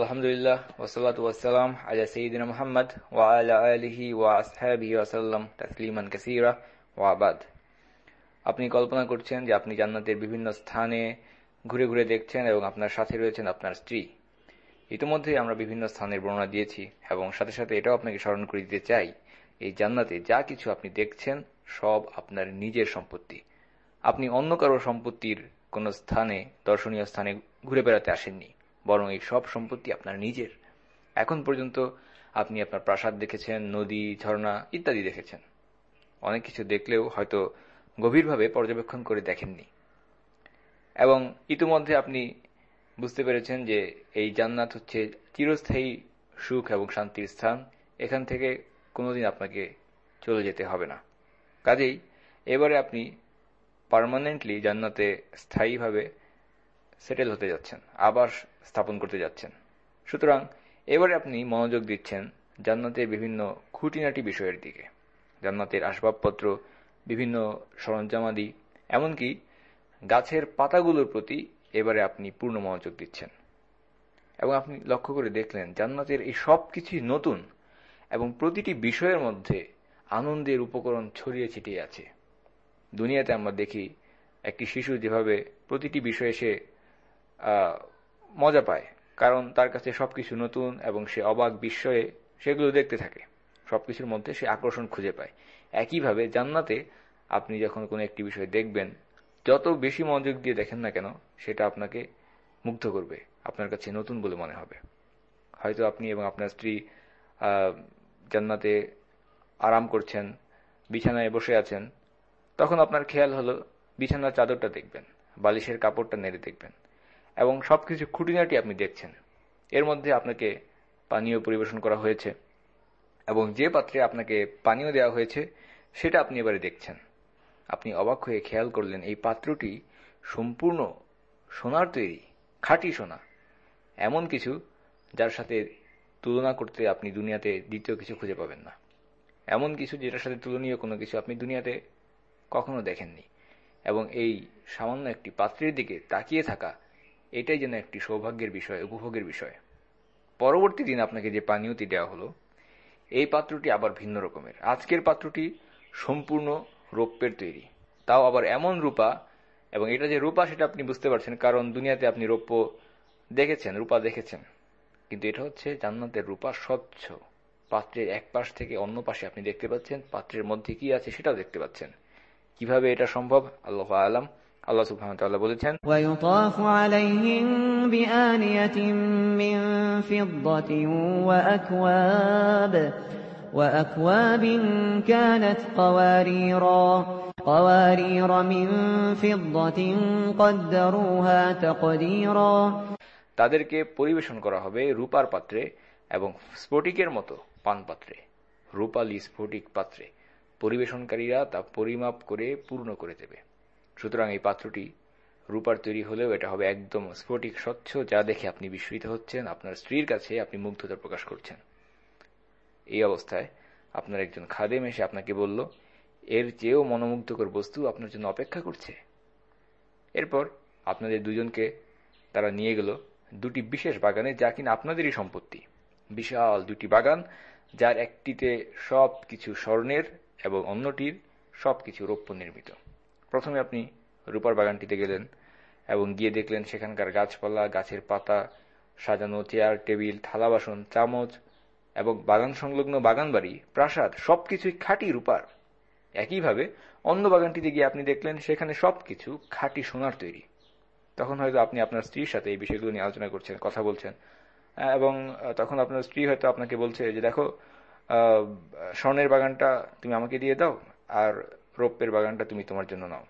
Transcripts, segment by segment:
আলহামদুলিল্লাহ ওসলাত ওয়াসালাম আলা সঈদিন মোহাম্মদ ওয়া আলা আলিহি ওয়া ওয়াসাল্লাম তাসলিমান কাসিরা ওয়াবাদ আপনি কল্পনা করছেন যে আপনি জান্নাতের বিভিন্ন স্থানে ঘুরে ঘুরে দেখছেন এবং আপনার সাথে রয়েছেন আপনার স্ত্রী। ইতিমধ্যে আমরা বিভিন্ন স্থানের বর্ণনা দিয়েছি এবং সাথে সাথে এটাও আপনাকে স্মরণ করে দিতে চাই, এই জান্নাতে যা কিছু আপনি দেখছেন সব আপনার নিজের সম্পত্তি। আপনি অন্য কারও সম্পত্তির কোন স্থানে, দর্শনীয় স্থানে ঘুরে বেড়াতে আসেননি। বরং এই সব সম্পত্তি আপনার নিজের। এখন পর্যন্ত আপনি আপনার প্রাসাদ দেখেছেন, নদী, ঝর্ণা ইত্যাদি দেখেছেন। অনেক কিছু দেখলেও হয়তো গভীরভাবে পর্যবেক্ষণ করে দেখেননি। এবং ইতিমধ্যে আপনি বুঝতে পেরেছেন যে এই জান্নাত হচ্ছে চিরস্থায়ী সুখ এবং শান্তির স্থান। এখান থেকে কোনোদিন আপনাকে চলে যেতে হবে না। কাজেই এবারে আপনি পারমানেন্টলি জান্নাতে স্থায়ীভাবে সেটেল হতে যাচ্ছেন। আবার স্থাপন করতে যাচ্ছেন। সুতরাং এবারে আপনি মনোযোগ দিচ্ছেন জান্নাতের বিভিন্ন খুঁটিনাটি বিষয়ের দিকে। জান্নাতের আসবাবপত্র, বিভিন্ন সরঞ্জামাদি, এমনকি গাছের পাতাগুলোর প্রতি এবারে আপনি পূর্ণ মনোযোগ দিচ্ছেন। এবং আপনি লক্ষ্য করে দেখলেন জান্নাতের এই সব কিছুই নতুন এবং প্রতিটি বিষয়ের মধ্যে আনন্দের উপকরণ ছড়িয়ে ছিটিয়ে আছে। দুনিয়াতে আমরা দেখি একটি শিশু যেভাবে প্রতিটি বিষয়ে সে মজা পায়, কারণ তার কাছে সবকিছু নতুন এবং সে অবাক বিস্ময়ে সেগুলো দেখতে থাকে। সবকিছুর মধ্যে সে আকর্ষণ খুঁজে পায়। একইভাবে জান্নাতে আপনি যখন কোনো একটি বিষয় দেখবেন, যত বেশি মনোযোগ দিয়ে দেখেন না কেন, সেটা আপনাকে মুগ্ধ করবে, আপনার কাছে নতুন বলে মনে হবে। হয়তো আপনি এবং আপনার স্ত্রী জান্নাতে আরাম করছেন, বিছানায় বসে আছেন, তখন আপনার খেয়াল হলো বিছানার চাদরটা দেখবেন, বালিশের কাপড়টা নেড়ে দেখবেন। এবং সবকিছু খুঁটিনাটি আপনি দেখছেন। এর মধ্যে আপনাকে পানীয় পরিবেশন করা হয়েছে এবং যে পাত্রে আপনাকে পানীয় দেওয়া হয়েছে, সেটা আপনি এবারে দেখছেন। আপনি অবাক হয়ে খেয়াল করলেন, এই পাত্রটি সম্পূর্ণ সোনার তৈরি, খাঁটি সোনা। এমন কিছু যার সাথে তুলনা করতে আপনি দুনিয়াতে দ্বিতীয় কিছু খুঁজে পাবেন না। এমন কিছু যেটার সাথে তুলনীয় কোনো কিছু আপনি দুনিয়াতে কখনো দেখেননি। এবং এই সামান্য একটি পাত্রের দিকে তাকিয়ে থাকা এটাই যেন একটি সৌভাগ্যের বিষয়, উপভোগের বিষয়। পরবর্তী দিন আপনাকে যে পানীয়টি দেওয়া হলো, এই পাত্রটি আবার ভিন্ন রকমের। আজকের পাত্রটি সম্পূর্ণ রৌপ্যের তৈরি। তাও আবার এমন রূপা, এবং এটা যে রূপা সেটা আপনি বুঝতে পারছেন, কারণ দুনিয়াতে আপনি রৌপ্য দেখেছেন, রূপা দেখেছেন। কিন্তু এটা হচ্ছে জান্নাতের রূপা স্বচ্ছ। পাত্রের এক পাশ থেকে অন্য পাশে আপনি দেখতে পাচ্ছেন, পাত্রের মধ্যে কি আছে সেটাও দেখতে পাচ্ছেন। কীভাবে এটা সম্ভব? আল্লাহ আলাম। আল্লাহ সুবহানাহু ওয়া তাআলা বলেছেন ويطاف عليهم بآنية من فضة وأكواب وأكواب كانت قواريرا قوارير من فضة قدروها تقديرا তাদেরকে পরিবেশন করা হবে রূপার পাত্রে এবং স্ফটিকের মতো পান পাত্রে রূপালী স্ফটিক পাত্রে পরিবেশনকারীরা তা পরিমাপ করে পূর্ণ করে দেবে সুতরাং এই পাত্রটি রূপার তৈরি হলেও এটা হবে একদম স্ফটিক স্বচ্ছ, যা দেখে আপনি বিস্মিত হচ্ছেন, আপনার স্ত্রীর কাছে আপনি মুগ্ধতা প্রকাশ করছেন। এই অবস্থায় আপনার একজন খাদেম এসে আপনাকে বলল, এর চেয়েও মনোমুগ্ধকর বস্তু আপনার জন্য অপেক্ষা করছে। এরপর আপনাদের দুজনকে তারা নিয়ে গেল দুটি বিশেষ বাগানে, যা কিনা আপনাদেরই সম্পত্তি। বিশাল দুটি বাগান, যার একটিতে সব কিছু স্বর্ণের এবং অন্যটির সব কিছু রৌপ্য নির্মিত। প্রথমে আপনি রূপার বাগানটিতে গেলেন এবং গিয়ে দেখলেন সেখানকার গাছপালা, গাছের পাতা, সাজানো চেয়ার, টেবিল, থালা বাসন, চামচ এবং বাগান সংলগ্ন বাগান বাড়ি, প্রাসাদ, সবকিছুই খাঁটি রূপার। একইভাবে অন্য বাগানটিতে গিয়ে আপনি দেখলেন সেখানে সবকিছু খাঁটি সোনার তৈরি। তখন হয়তো আপনি আপনার স্ত্রীর সাথে এই বিষয়গুলো নিয়ে আলোচনা করছেন, কথা বলছেন এবং তখন আপনার স্ত্রী হয়তো আপনাকে বলছে যে, দেখো স্বর্ণের বাগানটা তুমি আমাকে দিয়ে দাও আর রৌপ্যের বাগানটা তুমি তোমার জন্য নাও।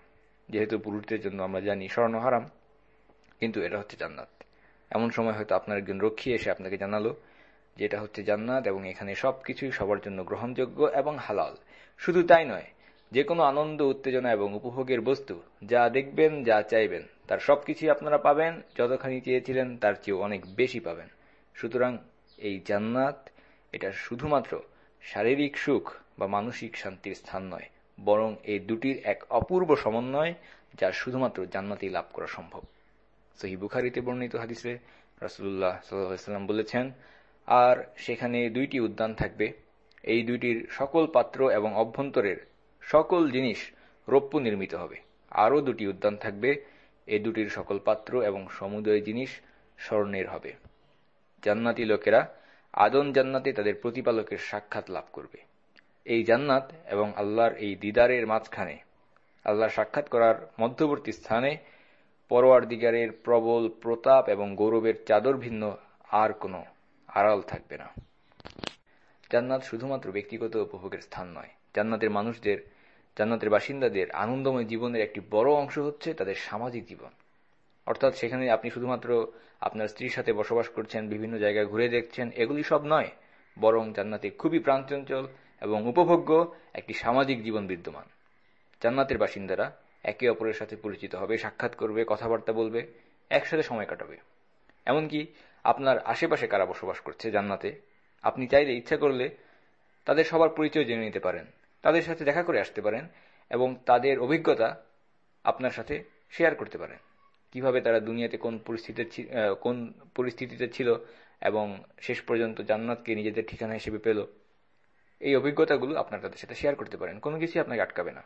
যেহেতু পুরুষদের জন্য আমরা জানি স্বর্ণ হারাম, কিন্তু এটা হচ্ছে জান্নাত। এমন সময় হয়তো আপনার একজন রক্ষী এসে আপনাকে জানালো যে এটা হচ্ছে জান্নাত এবং এখানে সবকিছুই সবার জন্য গ্রহণযোগ্য এবং হালাল। শুধু তাই নয় যে কোনো আনন্দ, উত্তেজনা এবং উপভোগের বস্তু যা দেখবেন, যা চাইবেন, তার সবকিছুই আপনারা পাবেন, যতখানি চেয়েছিলেন তার চেয়েও অনেক বেশি পাবেন। সুতরাং এই জান্নাত এটা শুধুমাত্র শারীরিক সুখ বা মানসিক শান্তির স্থান নয় বরং এই দুটির এক অপূর্ব সমন্বয় যা শুধুমাত্র জান্নাতেই লাভ করা সম্ভব। সহি বুখারিতে বর্ণিত হাদিসে রাসুল্লাহ সাল্লাম বলেছেন, আর সেখানে দুইটি উদ্যান থাকবে। এই দুইটির সকল পাত্র এবং অভ্যন্তরের সকল জিনিস রৌপ্য নির্মিত হবে। আরও দুটি উদ্যান থাকবে। এই দুটির সকল পাত্র এবং সমুদয় জিনিস স্বর্ণের হবে। জান্নাতি লোকেরা আদন জান্নাতে তাদের প্রতিপালকের সাক্ষাৎ লাভ করবে। এই জান্নাত এবং আল্লাহর এই দিদারের মাঝখানে আল্লাহর সাক্ষাৎ করার মধ্যবর্তী স্থানে পরোয়ার দিগারের প্রবল প্রতাপ এবং গৌরবের চাদর ভিন্ন আর কোনো আড়াল থাকবে না। জান্নাত শুধুমাত্র ব্যক্তিগত উপভোগের স্থান নয়, জান্নাতের মানুষদের, জান্নাতের বাসিন্দাদের আনন্দময় জীবনের একটি বড় অংশ হচ্ছে তাদের সামাজিক জীবন। অর্থাৎ সেখানে আপনি শুধুমাত্র আপনার স্ত্রীর সাথে বসবাস করছেন, বিভিন্ন জায়গায় ঘুরে দেখছেন, এগুলি সব নয়, বরং জান্নাতে খুবই প্রাণচঞ্চল এবং উপভোগ্য একটি সামাজিক জীবন বিদ্যমান। জান্নাতের বাসিন্দারা একে অপরের সাথে পরিচিত হবে, সাক্ষাৎ করবে, কথাবার্তা বলবে, একসাথে সময় কাটাবে। এমনকি আপনার আশেপাশে কারা বসবাস করছে জান্নাতে, আপনি চাইলে ইচ্ছা করলে তাদের সবার পরিচয় জেনে নিতে পারেন, তাদের সাথে দেখা করে আসতে পারেন এবং তাদের অভিজ্ঞতা আপনার সাথে শেয়ার করতে পারেন। কীভাবে তারা দুনিয়াতে কোন পরিস্থিতিতে কোন পরিস্থিতিতে ছিল এবং শেষ পর্যন্ত জান্নাতকে নিজেদের ঠিকানা হিসেবে পেল এই অভিজ্ঞতাগুলো আপনার তাদের সাথে শেয়ার করতে পারেন। কোনো কিছুই আপনাকে আটকাবে না।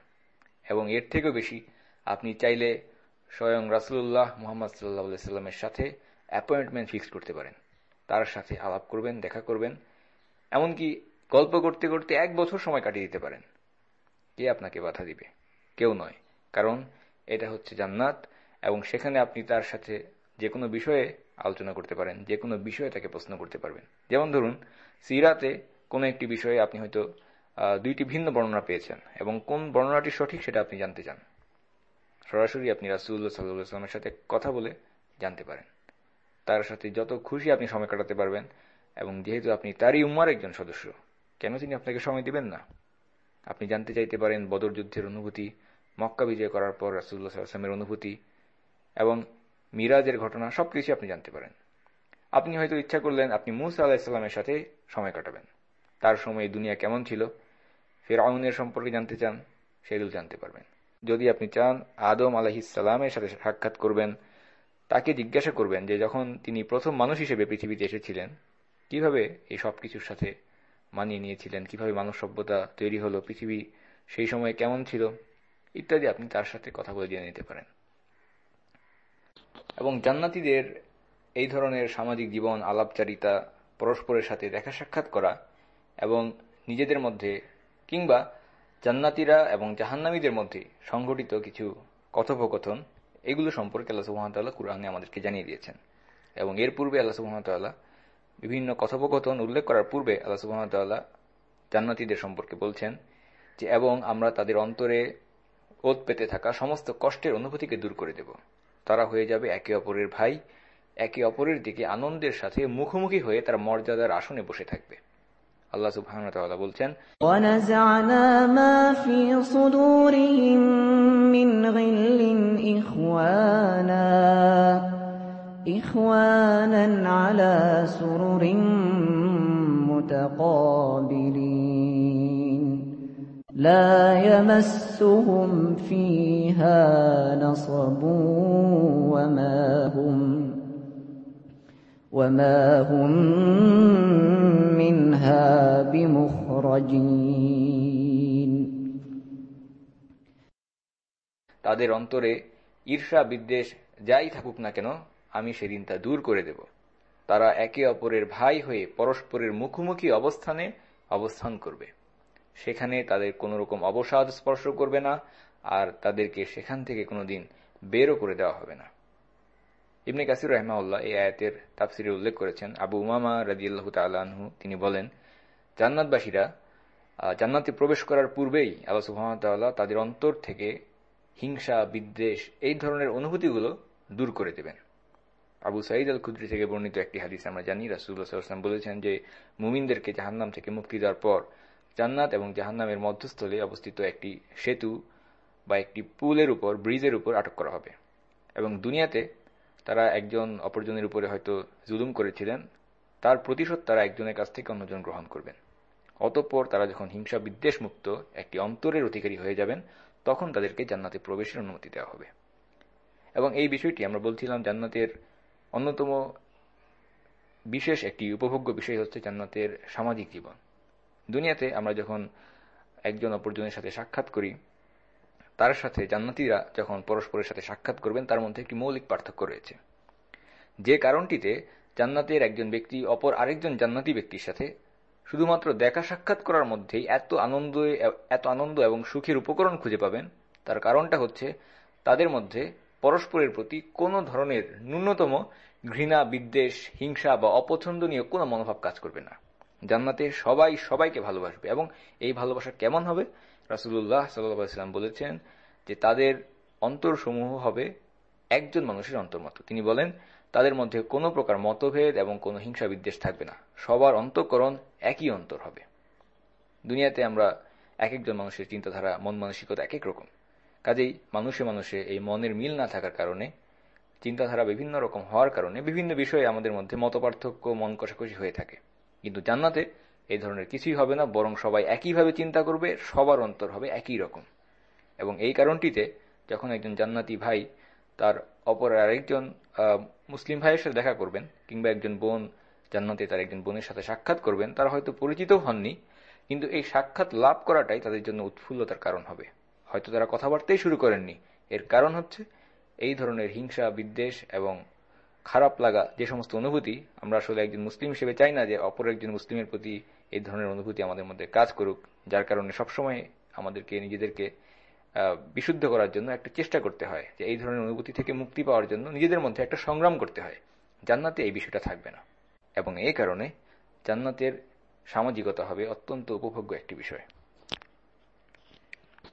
এবং এর থেকেও বেশি, আপনি চাইলে স্বয়ং রাসুল্লাহ মোহাম্মদ সাল্লাহ সাল্লামের সাথে অ্যাপয়েন্টমেন্ট ফিক্স করতে পারেন। তার সাথে আলাপ করবেন, দেখা করবেন। এমনকি গল্প করতে করতে এক বছর সময় কাটিয়ে দিতে পারেন। কে আপনাকে বাধা দিবে? কেউ নয়। কারণ এটা হচ্ছে জান্নাত এবং সেখানে আপনি তার সাথে যে কোনো বিষয়ে আলোচনা করতে পারেন যে কোনো বিষয়ে তাকে প্রশ্ন করতে পারবেন। যেমন ধরুন, সিরাতে কোনো একটি বিষয়ে আপনি হয়তো দুইটি ভিন্ন বর্ণনা পেয়েছেন এবং কোন বর্ণনাটি সঠিক সেটা আপনি জানতে চান। সরাসরি আপনি রাসুল্লাহ সাল্লামের সাথে কথা বলে জানতে পারেন। তার সাথে যত খুশি আপনি সময় কাটাতে পারবেন এবং যেহেতু আপনি তারই উম্মার একজন সদস্য, কেন তিনি আপনাকে সময় দিবেন না? আপনি জানতে চাইতে পারেন বদর যুদ্ধের অনুভূতি, মক্কা বিজয় করার পর রাসুল্লাহ আসলামের অনুভূতি এবং মিরাজের ঘটনা সবকিছু আপনি জানতে পারেন। আপনি হয়তো ইচ্ছা করলেন আপনি মুসা আলাহিসাল্লামের সাথে সময় কাটাবেন। তার সময় দুনিয়া কেমন ছিল? ফের আউনের সম্পর্কে জানতে চান, সেগুলো জানতে পারবেন। যদি আপনি চান, আদম আলহিসাল্লামের সাথে সাক্ষাৎ করবেন, তাকে জিজ্ঞাসা করবেন যে যখন তিনি প্রথম মানুষ হিসেবে পৃথিবীতে এসেছিলেন, কীভাবে এই সব কিছুর সাথে মানিয়ে নিয়েছিলেন? কীভাবে মানব সভ্যতা তৈরি হলো? পৃথিবী সেই সময় কেমন ছিল? ইত্যাদি আপনি তার সাথে কথা বলে জেনে নিতে পারেন। এবং জান্নাতিদের এই ধরনের সামাজিক জীবন, আলাপচারিতা, পরস্পরের সাথে দেখা সাক্ষাৎ করা এবং নিজেদের মধ্যে কিংবা জান্নাতিরা এবং জাহান্নামীদের মধ্যে সংঘটিত কিছু কথোপকথন, এগুলো সম্পর্কে আল্লাহ সুহামতাল্লাহ কুরআনে আমাদেরকে জানিয়ে দিয়েছেন। এবং এর পূর্বে আল্লাহ সুহামতাল্লাহ বিভিন্ন কথোপকথন উল্লেখ করার পূর্বে আল্লাহ সুহামতাল্লাহ জান্নাতিদের সম্পর্কে বলছেন যে, এবং আমরা তাদের অন্তরে ওত পেতে থাকা সমস্ত কষ্টের অনুভূতিকে দূর করে দেব। তারা হয়ে যাবে একে অপরের ভাই, একে অপরের দিকে আনন্দের সাথে মুখোমুখি হয়ে তারা মর্যাদার আসনে বসে থাকবে। আল্লাহ সুবহানাহু ওয়া তাআলা বলছেন ونزعنا ما في صدورهم من غل إخوانا إخوانا على سرر متقابلين لا يمسهم فيها نصب وما هم وما هم منها بمخرجين তাদের অন্তরে ঈর্ষা বিদ্বেষ যাই থাকুক না কেন আমি সেদিন তা দূর করে দেব তারা একে অপরের ভাই হয়ে পরস্পরের মুখোমুখি অবস্থানে অবস্থান করবে সেখানে তাদের কোনো রকম অবসাদ স্পর্শ করবে না আর তাদেরকে সেখান থেকে কোনোদিন বেরও করে দেওয়া হবে না ইবনে কাসির রহমাউল্লাহ এই আয়াতের তাফসিরে উল্লেখ করেছেন। আবু উমামা রাজিয়াল্লাহ তাল্লাহ্ন তিনি বলেন, জান্নাতবাসীরা জান্নাতে প্রবেশ করার পূর্বেই আল্লাহ সুহামতাল্লাহ তাদের অন্তর থেকে হিংসা, বিদ্বেষ এই ধরনের অনুভূতিগুলো দূর করে দেবেন। আবু সাইদ আল খুদ্রি থেকে বর্ণিত একটি হাদিস আমরা জানি। রাসুল্লাহাম বলেছেন যে, মুমিনদেরকে জাহান্নাম থেকে মুক্তি দেওয়ার পর জান্নাত এবং জাহান্নামের মধ্যস্থলে অবস্থিত একটি সেতু বা একটি পুলের উপর, ব্রিজের উপর আটক করা হবে এবং দুনিয়াতে তারা একজন অপরজনের উপরে হয়তো জুলুম করেছিলেন, তার প্রতিশোধ তারা একজনের কাছ থেকে অন্যজন গ্রহণ করবেন। অতঃপর তারা যখন হিংসা বিদ্বেষ মুক্ত একটি অন্তরের অধিকারী হয়ে যাবেন, তখন তাদেরকে জান্নাতে প্রবেশের অনুমতি দেওয়া হবে। এবং এই বিষয়টি আমরা বলছিলাম জান্নাতের অন্যতম বিশেষ একটি উপভোগ্য বিষয় হচ্ছে জান্নাতের সামাজিক জীবন। দুনিয়াতে আমরা যখন একজন অপরজনের সাথে সাক্ষাৎ করি তার সাথে জান্নাতিরা যখন পরস্পরের সাথে সাক্ষাৎ করবেন, তার মধ্যে একটি মৌলিক পার্থক্য রয়েছে। যে কারণটিতে জান্নাতের একজন ব্যক্তি অপর আরেকজন জান্নাতি ব্যক্তির সাথে শুধুমাত্র দেখা সাক্ষাৎ করার মধ্যেই এত আনন্দ এত আনন্দ এবং সুখের উপকরণ খুঁজে পাবেন। তার কারণটা হচ্ছে তাদের মধ্যে পরস্পরের প্রতি কোনো ধরনের ন্যূনতম ঘৃণা, বিদ্বেষ, হিংসা বা অপছন্দনীয় কোনো মনোভাব কাজ করবে না। জান্নাতে সবাই সবাইকে ভালোবাসবে এবং এই ভালোবাসা কেমন হবে? রাসুল্লাহ সাল্লাম বলেছেন যে তাদের অন্তরসমূহ হবে একজন মানুষের অন্তর মতো তিনি বলেন, তাদের মধ্যে কোনো প্রকার মতভেদ এবং কোনো হিংসা বিদ্বেষ থাকবে না। সবার অন্তঃকরণ একই অন্তর হবে। দুনিয়াতে আমরা এক একজন মানুষের চিন্তাধারা, মন মানসিকতা এক এক রকম। কাজেই মানুষে মানুষে এই মনের মিল না থাকার কারণে, চিন্তাধারা বিভিন্ন রকম হওয়ার কারণে বিভিন্ন বিষয়ে আমাদের মধ্যে মতপার্থক্য, মন কষাকষি হয়ে থাকে। কিন্তু জান্নাতে এই ধরনের কিছুই হবে না, বরং সবাই একইভাবে চিন্তা করবে, সবার অন্তর হবে একই রকম। এবং এই কারণটিতে যখন একজন জান্নাতি ভাই তার অপর আরেকজন মুসলিম ভাইয়ের সাথে দেখা করবেন, কিংবা একজন বোন জান্নাতে তার একজন বোনের সাথে সাক্ষাৎ করবেন, তারা হয়তো পরিচিতও হননি, কিন্তু এই সাক্ষাৎ লাভ করাটাই তাদের জন্য উৎফুল্লতার কারণ হবে। হয়তো তারা কথাবার্তাই শুরু করেননি। এর কারণ হচ্ছে এই ধরনের হিংসা, বিদ্বেষ এবং খারাপ লাগা যে সমস্ত অনুভূতি আমরা আসলে একজন মুসলিম হিসেবে চাই না যে অপর একজন মুসলিমের প্রতি এই ধরনের অনুভূতি আমাদের মধ্যে কাজ করুক, যার কারণে সবসময় আমাদেরকে, নিজেদেরকে বিশুদ্ধ করার জন্য একটা চেষ্টা করতে হয় যে এই ধরনের অনুভূতি থেকে মুক্তি পাওয়ার জন্য নিজেদের মধ্যে একটা সংগ্রাম করতে হয়। জান্নাতে এই বিষয়টা থাকবে না। এবং এই কারণে জান্নাতের সামাজিকতা হবে অত্যন্ত উপভোগ্য একটি বিষয়।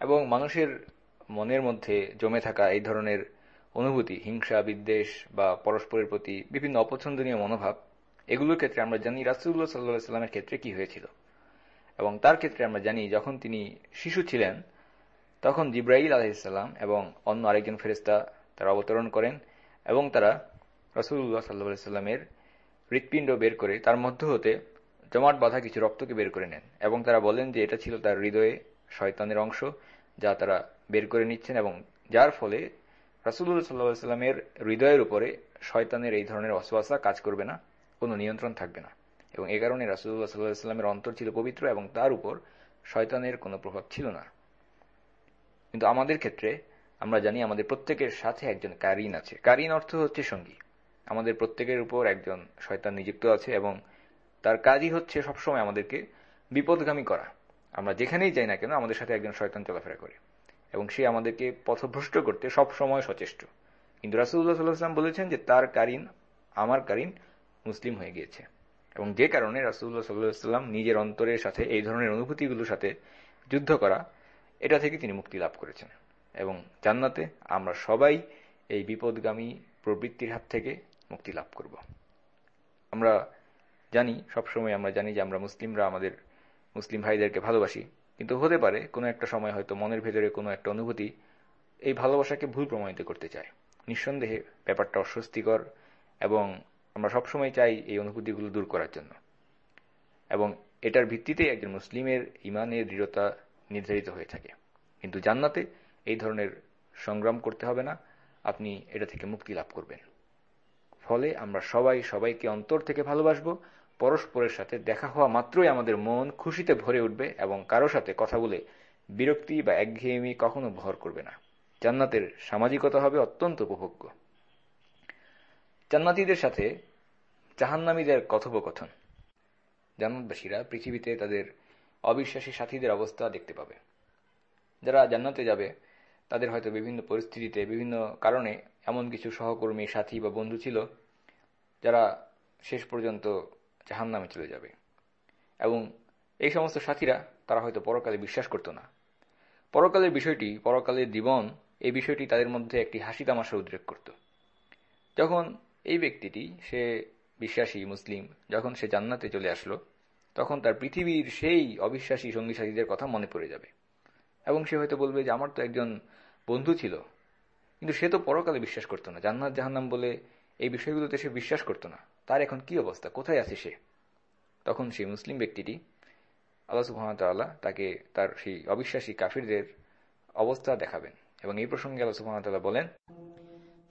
এবং মানুষের মনের মধ্যে জমে থাকা এই ধরনের অনুভূতি, হিংসা, বিদ্বেষ বা পরস্পরের প্রতি বিভিন্ন অপছন্দনীয় মনোভাব এগুলোর ক্ষেত্রে আমরা জানি রাসুল্লাহ সাল্লাহ সাল্লামের ক্ষেত্রে কি হয়েছিল। এবং তার ক্ষেত্রে আমরা জানি যখন তিনি শিশু ছিলেন, তখন জিব্রাইল আলহিসাল্লাম এবং অন্য আরেকজন ফেরেস্তা তারা অবতরণ করেন এবং তারা রসুল্লাহ সাল্লাহ সাল্লামের হৃৎপিণ্ড বের করে তার মধ্য হতে জমাট বাঁধা কিছু রক্তকে বের করে নেন এবং তারা বলেন যে এটা ছিল তার হৃদয়ে শয়তানের অংশ যা তারা বের করে নিচ্ছেন এবং যার ফলে রাসুল্লাহ সাল্লাহ সাল্লামের হৃদয়ের উপরে শয়তানের এই ধরনের অসবাসা কাজ করবে না। কোনো নিয়ন্ত্রণ থাকবে না। এবং এ কারণে রাসুল্লাহ সাল্লাহ অন্তর ছিল পবিত্র এবং তার উপর শয়তানের কোনো প্রভাব ছিল না। কিন্তু আমাদের ক্ষেত্রে আমরা জানি আমাদের প্রত্যেকের সাথে একজন কারিন আছে। কারিন অর্থ হচ্ছে সঙ্গী। আমাদের প্রত্যেকের উপর একজন শয়তান নিযুক্ত আছে এবং তার কাজই হচ্ছে সবসময় আমাদেরকে বিপদগামী করা। আমরা যেখানেই যাই না কেন আমাদের সাথে একজন শয়তান চলাফেরা করে এবং সে আমাদেরকে পথভ্রষ্ট করতে সব সময় সচেষ্ট। কিন্তু রাসুল্লাহ সাল্লাহাম বলেছেন যে, তার কারিন, আমার কারিন মুসলিম হয়ে গিয়েছে। এবং যে কারণে রাসুল্লাহ সাল্লাহাম নিজের অন্তরের সাথে এই ধরনের অনুভূতিগুলোর সাথে যুদ্ধ করা, এটা থেকে তিনি মুক্তি লাভ করেছেন। এবং জান্নাতে আমরা সবাই এই বিপদগামী প্রবৃত্তির হাত থেকে মুক্তি লাভ করব। আমরা জানি, সবসময় আমরা জানি যে আমরা মুসলিমরা, আমাদের মুসলিম ভাইদেরকে ভালোবাসি। কিন্তু হতে পারে কোনো একটা সময় হয়তো মনের ভেতরে কোনো একটা অনুভূতি এই ভালোবাসাকে ভুল প্রমাণিত করতে চায়। নিঃসন্দেহে ব্যাপারটা অস্বস্তিকর এবং আমরা সবসময় চাই এই অনুভূতিগুলো দূর করার জন্য। এবং এটার ভিত্তিতেই একজন মুসলিমের ইমানের দৃঢ়তা নির্ধারিত হয়ে থাকে। কিন্তু জান্নাতে এই ধরনের সংগ্রাম করতে হবে না, আপনি এটা থেকে মুক্তি লাভ করবেন। ফলে আমরা সবাই সবাইকে অন্তর থেকে ভালোবাসবো, পরস্পরের সাথে দেখা হওয়া মাত্রই আমাদের মন খুশিতে ভরে উঠবে এবং কারও সাথে কথা বলে বিরক্তি বা একঘেয়েমি কখনো ভর করবে না। জান্নাতের সামাজিকতা হবে অত্যন্ত উপভোগ্য। জান্নাতিদের সাথে জাহান্নামীদের কথোপকথন। জান্নাতবাসীরা পৃথিবীতে তাদের অবিশ্বাসী সাথীদের অবস্থা দেখতে পাবে। যারা জান্নাতে যাবে, তাদের হয়তো বিভিন্ন পরিস্থিতিতে, বিভিন্ন কারণে এমন কিছু সহকর্মী, সাথী বা বন্ধু ছিল যারা শেষ পর্যন্ত জাহান নামে চলে যাবে। এবং এই সমস্ত সাথীরা, তারা হয়তো পরকালে বিশ্বাস করত না। পরকালের বিষয়টি, পরকালের জীবন, এই বিষয়টি তাদের মধ্যে একটি হাসি তামাশা উদ্রেক করত। যখন এই ব্যক্তিটি, সে বিশ্বাসী মুসলিম, যখন সে জান্নাতে চলে আসলো, তখন তার পৃথিবীর সেই অবিশ্বাসী সঙ্গী সাথীদের কথা মনে পড়ে যাবে। এবং সে হয়তো বলবে যে, আমার তো একজন বন্ধু ছিল। কিন্তু সে তো পরকালে বিশ্বাস করতো না। জান্নাত জাহান্নাম বলে এই বিষয়গুলোতে সে বিশ্বাস করতো না। তার এখন কি অবস্থা? কোথায় আছে সে? তখন সেই মুসলিম ব্যক্তিটি, আল্লাহ সুহামতাল্লাহ তাকে তার সেই অবিশ্বাসী কাফিরদের অবস্থা দেখাবেন। এবং এই প্রসঙ্গে আল্লাহ সুহামতাল্লাহ বলেন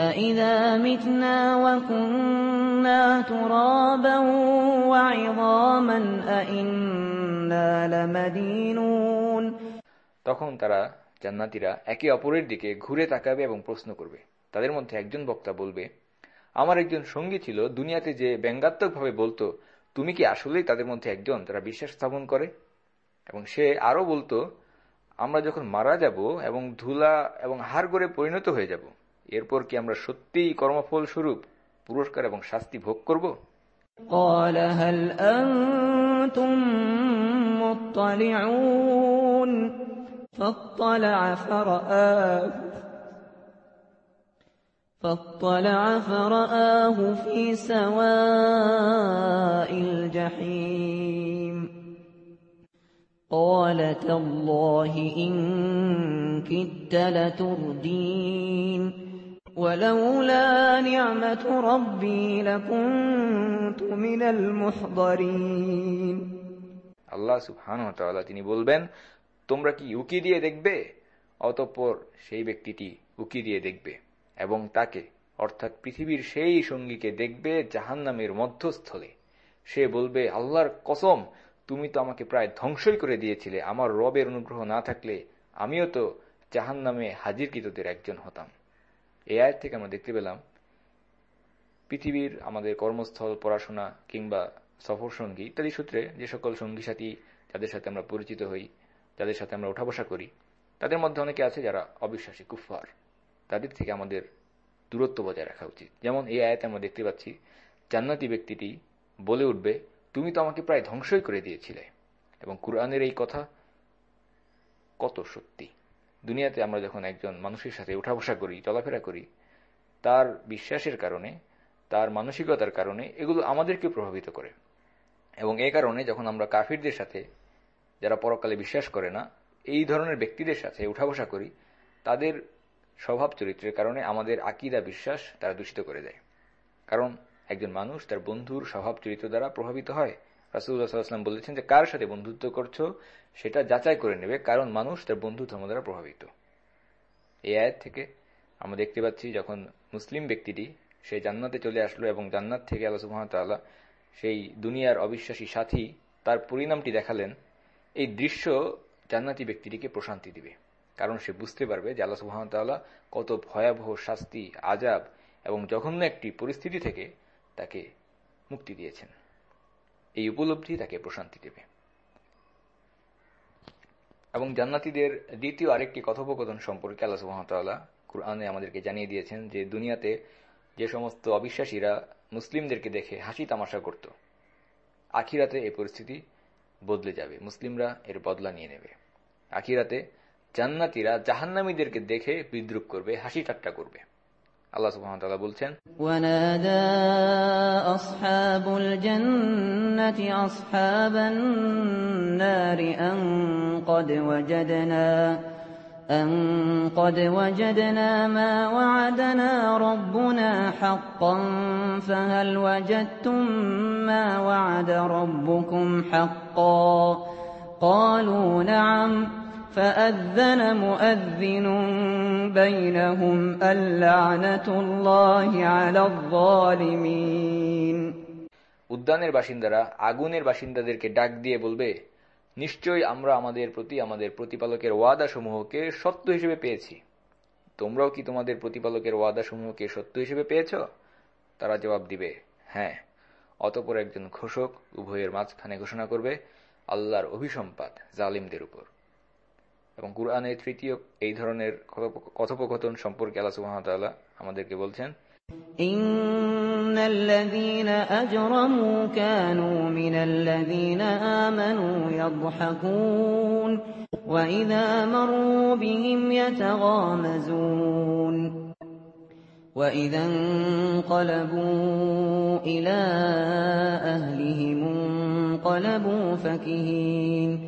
أئذا متنا وكنا ترابا وعظاما أئنا لمدينون তখন তারা জান্নাতীরা একে অপরের দিকে ঘুরে তাকাবে এবং প্রশ্ন করবে তাদের মধ্যে একজন বক্তা বলবে আমার একজন সঙ্গী ছিল দুনিয়াতে যে ব্যঙ্গাত্মকভাবে বলতো তুমি কি আসলেই তাদের মধ্যে একজন তারা বিশ্বাস স্থাপন করে এবং সে আরো বলতো আমরা যখন মারা যাব এবং ধুলা এবং হার করে পরিণত হয়ে যাব এরপর কি আমরা সত্যিই কর্মফল স্বরূপ পুরস্কার এবং শাস্তি ভোগ করব قال هل أنتم مطلعون فاطلع فرآه فاطلع فرآه في سواء الجحيم قال تالله إن كدت لتردين ولولا نعمة ربي لكنت من المحضرين আল্লাহ সুবহান তিনি বলবেন তোমরা কি উকি দিয়ে দেখবে অতঃপর সেই ব্যক্তিটি উকি দিয়ে দেখবে এবং তাকে অর্থাৎ পৃথিবীর সেই সঙ্গীকে দেখবে জাহান্নামের মধ্যস্থলে সে বলবে আল্লাহর কসম তুমি তো আমাকে প্রায় ধ্বংসই করে দিয়েছিলে আমার রবের অনুগ্রহ না থাকলে আমিও তো জাহান নামে হাজিরকৃতদের একজন হতাম এই আয়ের থেকে আমরা দেখতে পেলাম, পৃথিবীর আমাদের কর্মস্থল, পড়াশোনা কিংবা সফর সঙ্গী ইত্যাদি সূত্রে যে সকল সঙ্গী সাথী যাদের সাথে আমরা পরিচিত হই, যাদের সাথে আমরা ওঠা বসা করি, তাদের মধ্যে অনেকে আছে যারা অবিশ্বাসী কুফার তাদের থেকে আমাদের দূরত্ব বজায় রাখা উচিত। যেমন এই আয়াতে আমরা দেখতে পাচ্ছি, জান্নাতি ব্যক্তিটি বলে উঠবে, তুমি তো আমাকে প্রায় ধ্বংসই করে দিয়েছিলে। এবং কুরআনের এই কথা কত সত্যি? দুনিয়াতে আমরা যখন একজন মানুষের সাথে উঠা বসা করি, চলাফেরা করি, তার বিশ্বাসের কারণে, তার মানসিকতার কারণে এগুলো আমাদেরকে প্রভাবিত করে। এবং এই কারণে যখন আমরা কাফিরদের সাথে, যারা পরকালে বিশ্বাস করে না, এই ধরনের ব্যক্তিদের সাথে উঠা বসা করি, তাদের স্বভাব চরিত্রের কারণে আমাদের আকিদা বিশ্বাস তারা দূষিত করে দেয়। কারণ একজন মানুষ তার বন্ধুর স্বভাব চরিত্র দ্বারা প্রভাবিত হয়। রাসুল্লাহাম বলেছেন যে, কার সাথে বন্ধুত্ব করছ, সেটা যাচাই করে নেবে, কারণ মানুষ তার বন্ধু ধর্ম দ্বারা প্রভাবিত। এই আয়ের থেকে আমরা দেখতে পাচ্ছি যখন মুসলিম ব্যক্তিটি, সে জান্নাতে চলে আসলো এবং জান্নাত থেকে আল্লাহ সুহামতাল্লাহ সেই দুনিয়ার অবিশ্বাসী সাথী তার পরিণামটি দেখালেন, এই দৃশ্য জান্নাতি ব্যক্তিটিকে প্রশান্তি দিবে। কারণ সে বুঝতে পারবে যে আল্লাহ সুহামতাল্লাহ কত ভয়াবহ শাস্তি আজাব এবং জঘন্য একটি পরিস্থিতি থেকে তাকে মুক্তি দিয়েছেন। এই উপলব্ধি তাকে প্রশান্তি দেবে। এবং জান্নাতিদের দ্বিতীয় আরেকটি কথোপকথন সম্পর্কে আল্লাহ সুহামতাল্লাহ কুরআনে আমাদেরকে জানিয়ে দিয়েছেন যে, দুনিয়াতে যে সমস্ত অবিশ্বাসীরা মুসলিমদেরকে দেখে হাসি তামাশা করত, আখিরাতে এই পরিস্থিতি বদলে যাবে, মুসলিমরা এর বদলা নিয়ে নেবে। আখিরাতে জান্নাতিরা জাহান্নামীদেরকে দেখে বিদ্রুপ করবে, হাসি ঠাট্টা করবে। আল্লাহ সুবহানাহু ওয়া তাআলা বলছেন ونادى أصحاب الجنة أصحاب النار أن قد وجدنا أن قد وجدنا ما وعدنا ربنا حقا فهل وجدتم ما وعد ربكم حقا قالوا نعم فأذن مؤذن بينهم اللعنة الله على الظالمين উদ্যানের বাসিন্দারা আগুনের বাসিন্দাদেরকে ডাক দিয়ে বলবে নিশ্চয়ই আমরা আমাদের প্রতি আমাদের প্রতিপালকের ওয়াদা সমূহকে সত্য হিসেবে পেয়েছি তোমরাও কি তোমাদের প্রতিপালকের ওয়াদা সমূহকে সত্য হিসেবে পেয়েছ তারা জবাব দিবে হ্যাঁ অতপর একজন ঘোষক উভয়ের মাঝখানে ঘোষণা করবে আল্লাহর অভিসম্পাদ জালিমদের উপর এবং কুরআনের তৃতীয় এই ধরনের কথোপকথন সম্পর্কে আল্লাহ সুবহানাহু আমাদেরকে বলছেন إن الذين أجرموا كانوا من الذين آمنوا يضحكون وإذا مروا بهم يتغامزون وإذا انقلبوا إلى أهلهم انقلبوا فكهين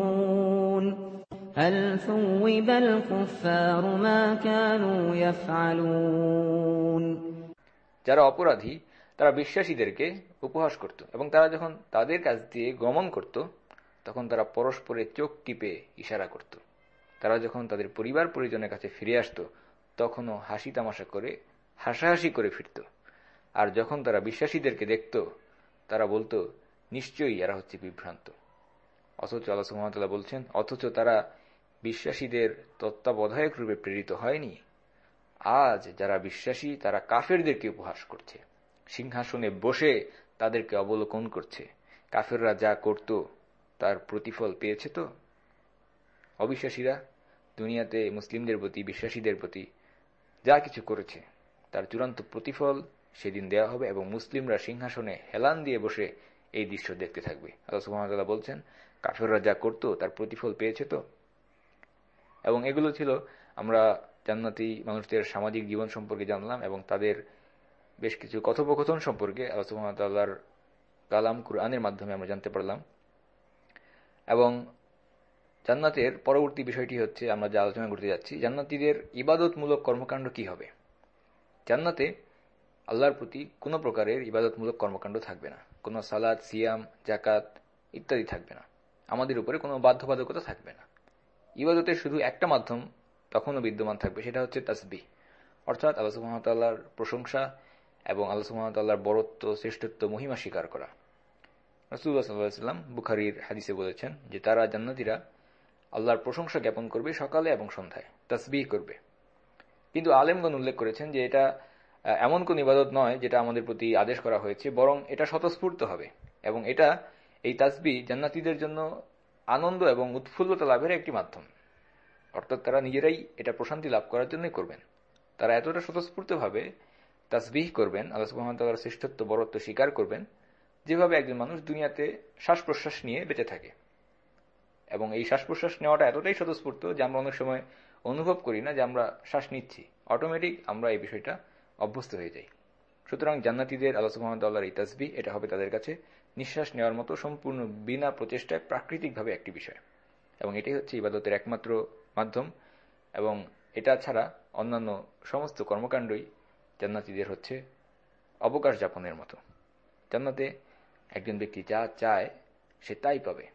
هل ثوب الكفار ما كانوا يفعلون যারা অপরাধী তারা বিশ্বাসীদেরকে উপহাস করত এবং তারা যখন তাদের কাছ দিয়ে গমন করত তখন তারা পরস্পরের চোখ টিপে ইশারা করত তারা যখন তাদের পরিবার পরিজনের কাছে ফিরে আসত তখনও হাসি তামাশা করে হাসাহাসি করে ফিরত আর যখন তারা বিশ্বাসীদেরকে দেখত তারা বলতো নিশ্চয়ই এরা হচ্ছে বিভ্রান্ত অথচ আল্লাহ সুহামতাল্লাহ বলছেন অথচ তারা বিশ্বাসীদের তত্ত্বাবধায়ক রূপে প্রেরিত হয়নি। আজ যারা বিশ্বাসী, তারা কাফেরদেরকে উপহাস করছে। সিংহাসনে বসে তাদেরকে অবলোকন করছে। কাফেররা যা করত, তার প্রতিফল পেয়েছে তো? অবিশ্বাসীরা, দুনিয়াতে মুসলিমদের প্রতি, বিশ্বাসীদের প্রতি যা কিছু করেছে, তার চূড়ান্ত প্রতিফল সেদিন দেওয়া হবে এবং মুসলিমরা সিংহাসনে হেলান দিয়ে বসে এই দৃশ্য দেখতে থাকবে। আল্লাহ বলছেন, কাফেররা যা করত, তার প্রতিফল পেয়েছে তো? এবং এগুলো ছিল আমরা জান্নাতি মানুষদের সামাজিক জীবন সম্পর্কে জানলাম এবং তাদের বেশ কিছু কথোপকথন সম্পর্কে আল্লাহ কালাম কুরআনের মাধ্যমে আমরা জানতে পারলাম। এবং জান্নাতের পরবর্তী বিষয়টি হচ্ছে আমরা যে আলোচনা করতে যাচ্ছি, জান্নাতিদের ইবাদতমূলক কর্মকাণ্ড কি হবে? জান্নাতে আল্লাহর প্রতি কোনো প্রকারের ইবাদতমূলক কর্মকাণ্ড থাকবে না। কোনো সালাদ সিয়াম জাকাত ইত্যাদি থাকবে না। আমাদের উপরে কোনো বাধ্যবাধকতা থাকবে না। ইবাদতের শুধু একটা মাধ্যম তখনও বিদ্যমান থাকবে, সেটা হচ্ছে তাসবি অর্থাৎ আল্লাহ সুহামতাল্লাহর প্রশংসা এবং আল্লাহ সুহামতাল্লাহর বরত্ব, শ্রেষ্ঠত্ব, মহিমা স্বীকার করা। রসুল্লাহ সাল্লাহাম বুখারির হাদিসে বলেছেন যে তারা জান্নাতিরা আল্লাহর প্রশংসা জ্ঞাপন করবে সকালে এবং সন্ধ্যায়, তসবিহ করবে। কিন্তু আলেমগণ উল্লেখ করেছেন যে এটা এমন কোন ইবাদত নয় যেটা আমাদের প্রতি আদেশ করা হয়েছে, বরং এটা স্বতঃস্ফূর্ত হবে। এবং এটা, এই তাসবি জান্নাতিদের জন্য আনন্দ এবং উৎফুল্লতা লাভের একটি মাধ্যম। অর্থাৎ তারা নিজেরাই এটা প্রশান্তি লাভ করার জন্যই করবেন। তারা এতটা স্বতঃস্ফূর্তভাবে তাসবিহ করবেন, আল্লাহ সুহামতাল্লাহর শ্রেষ্ঠত্ব, বরত্ব স্বীকার করবেন, যেভাবে একজন মানুষ দুনিয়াতে শ্বাস প্রশ্বাস নিয়ে বেঁচে থাকে। এবং এই শ্বাস প্রশ্বাস নেওয়াটা এতটাই স্বতঃস্ফূর্ত যে আমরা অনেক সময় অনুভব করি না যে আমরা শ্বাস নিচ্ছি। অটোমেটিক আমরা এই বিষয়টা অভ্যস্ত হয়ে যাই। সুতরাং জান্নাতিদের আল্লাহ সুহামতাল্লাহর এই তাসবি এটা হবে তাদের কাছে নিঃশ্বাস নেওয়ার মতো সম্পূর্ণ বিনা প্রচেষ্টায় প্রাকৃতিকভাবে একটি বিষয়। এবং এটাই হচ্ছে ইবাদতের একমাত্র মাধ্যম। এবং এটা ছাড়া অন্যান্য সমস্ত কর্মকাণ্ডই জান্নাতিদের হচ্ছে অবকাশ যাপনের মতো। জান্নাতে একজন ব্যক্তি যা চায়, সে তাই পাবে।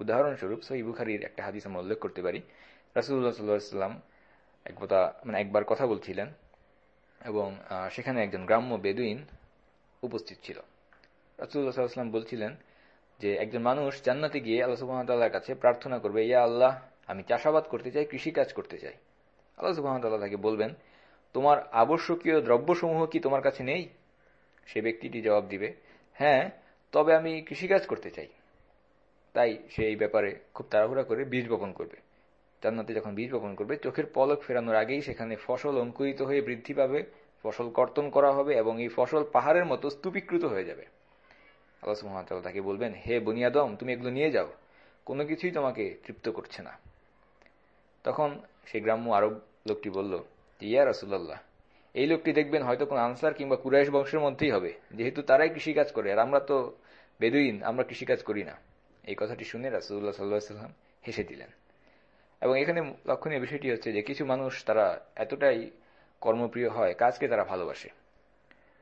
উদাহরণস্বরূপ সহি বুখারির একটা হাদিস আমরা উল্লেখ করতে পারি। রাসুল্লাহ সাল্লাম একবার মানে একবার কথা বলছিলেন এবং সেখানে একজন গ্রাম্য বেদুইন উপস্থিত ছিল। রাসুল্লাহ বলছিলেন যে একজন মানুষ জান্নাতে গিয়ে আল্লাহ সুবাহতাল্লাহর কাছে প্রার্থনা করবে, ইয়া আল্লাহ, আমি চাষাবাদ করতে চাই, কৃষিকাজ করতে চাই। আল্লাহ সুবাহতাল্লাহ তাকে বলবেন, তোমার আবশ্যকীয় দ্রব্যসমূহ কি তোমার কাছে নেই? সে ব্যক্তিটি জবাব দিবে হ্যাঁ তবে আমি কৃষিকাজ করতে চাই। তাই সে এই ব্যাপারে খুব তাড়াহুড়া করে বীজ বপন করবে। জান্নাতে যখন বীজ বপন করবে, চোখের পলক ফেরানোর আগেই সেখানে ফসল অঙ্কুরিত হয়ে বৃদ্ধি পাবে, ফসল কর্তন করা হবে এবং এই ফসল পাহাড়ের মতো স্তূপীকৃত হয়ে যাবে। আল্লাহ সুহামতাল তাকে বলবেন, হে বনিয়াদম, তুমি এগুলো নিয়ে যাও। কোনো কিছুই তোমাকে তৃপ্ত করছে না। তখন সেই গ্রাম্য আরব লোকটি বলল যে ইয়া রাসুল্লাহ এই লোকটি দেখবেন হয়তো কোন আনসার কিংবা কুরাইশ বংশের মধ্যেই হবে। যেহেতু তারাই কৃষিকাজ করে, আর আমরা তো বেদুইন, আমরা কৃষিকাজ করি না। এই কথাটি শুনে রাসুল্লাহ সাল্লাহ সাল্লাম হেসে দিলেন। এবং এখানে লক্ষণীয় বিষয়টি হচ্ছে যে, কিছু মানুষ তারা এতটাই কর্মপ্রিয় হয়, কাজকে তারা ভালোবাসে।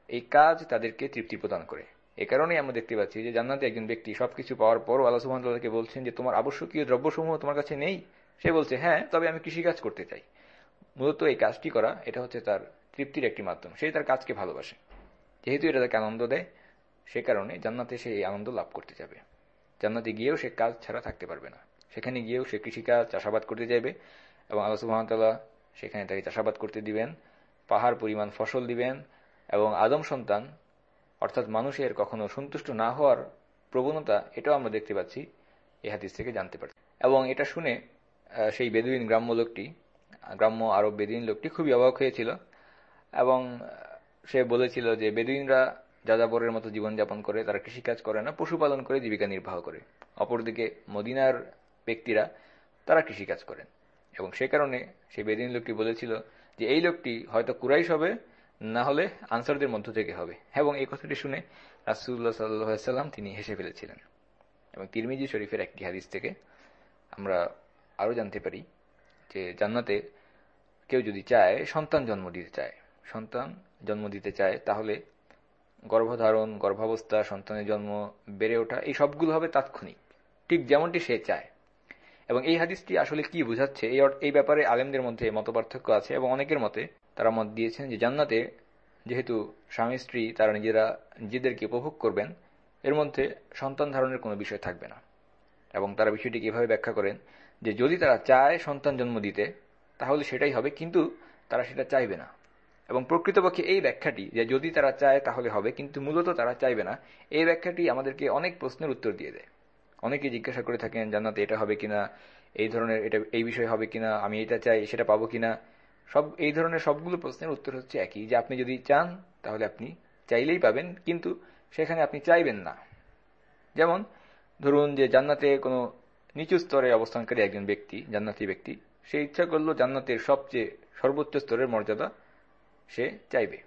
এই কাজ তাদেরকে তৃপ্তি প্রদান করে। এ কারণেই আমরা দেখতে পাচ্ছি যে জান্নাতে একজন ব্যক্তি সবকিছু পাওয়ার পরও আল্লাহ সুহামতাল্লাহকে বলছেন যে, তোমার আবশ্যকীয় দ্রব্যসমূহ তোমার কাছে নেই? সে বলছে হ্যাঁ তবে আমি কৃষিকাজ করতে চাই। মূলত এই কাজটি করা, এটা হচ্ছে তার তৃপ্তির একটি মাধ্যম। সে তার কাজকে ভালোবাসে। যেহেতু এটা তাকে আনন্দ দেয়, সে কারণে জান্নাতে সে এই আনন্দ লাভ করতে যাবে। জান্নাতে গিয়েও সে কাজ ছাড়া থাকতে পারবে না। সেখানে গিয়েও সে কৃষিকাজ, চাষাবাদ করতে যাবে এবং আল্লাহ সুহামতাল্লাহ সেখানে তাকে চাষাবাদ করতে দিবেন, পাহাড় পরিমাণ ফসল দিবেন এবং আদম সন্তান অর্থাৎ মানুষের কখনো সন্তুষ্ট না হওয়ার প্রবণতা, এটাও আমরা দেখতে পাচ্ছি, এই হাদিস থেকে জানতে পারছি। এবং এটা শুনে সেই বেদুইন গ্রাম্য লোকটি, গ্রাম্য আরব বেদিন লোকটি খুবই অবাক হয়েছিল এবং সে বলেছিল যে বেদুইনরা যাযাবরের মতো জীবনযাপন করে, তারা কৃষিকাজ করে না, পশুপালন করে, জীবিকা নির্বাহ করে। অপরদিকে মদিনার ব্যক্তিরা, তারা কৃষিকাজ করেন। এবং সে কারণে সেই বেদিন লোকটি বলেছিল যে, এই লোকটি হয়তো কুরাইশ হবে না হলে আনসারদের মধ্য থেকে হবে। এবং এই কথাটি শুনে রাসুল্লাহ সাল্লাম তিনি হেসে ফেলেছিলেন। এবং তিরমিজি শরীফের একটি হাদিস থেকে আমরা আরও জানতে পারি যে জান্নাতে কেউ যদি চায় সন্তান জন্ম দিতে চায়, সন্তান জন্ম দিতে চায়, তাহলে গর্ভধারণ, গর্ভাবস্থা, সন্তানের জন্ম, বেড়ে ওঠা, এই সবগুলো হবে তাৎক্ষণিক, ঠিক যেমনটি সে চায়। এবং এই হাদিসটি আসলে কি বোঝাচ্ছে এই ব্যাপারে আলেমদের মধ্যে মতপার্থক্য আছে এবং অনেকের মতে তারা মত দিয়েছেন যে জান্নাতে যেহেতু স্বামী স্ত্রী তারা নিজেরা নিজেদেরকে উপভোগ করবেন, এর মধ্যে সন্তান ধারণের কোনো বিষয় থাকবে না। এবং তারা বিষয়টি কীভাবে ব্যাখ্যা করেন যে যদি তারা চায় সন্তান জন্ম দিতে, তাহলে সেটাই হবে, কিন্তু তারা সেটা চাইবে না। এবং প্রকৃতপক্ষে এই ব্যাখ্যাটি যে যদি তারা চায় তাহলে হবে, কিন্তু মূলত তারা চাইবে না, এই ব্যাখ্যাটি আমাদেরকে অনেক প্রশ্নের উত্তর দিয়ে দেয়। অনেকে জিজ্ঞাসা করে থাকেন জান্নাতে এটা হবে কিনা, এই ধরনের এটা, এই বিষয় হবে কিনা, আমি এটা চাই, সেটা পাবো কিনা সব, এই ধরনের সবগুলো প্রশ্নের উত্তর হচ্ছে একই। যে আপনি যদি চান, তাহলে আপনি চাইলেই পাবেন, কিন্তু সেখানে আপনি চাইবেন না। যেমন, ধরুন যে জান্নাতে কোনো নিচু স্তরে অবস্থানকারী একজন ব্যক্তি, জান্নাতি ব্যক্তি, সে ইচ্ছা করল জান্নাতের সবচেয়ে সর্বোচ্চ স্তরের মর্যাদা সে চাইবে।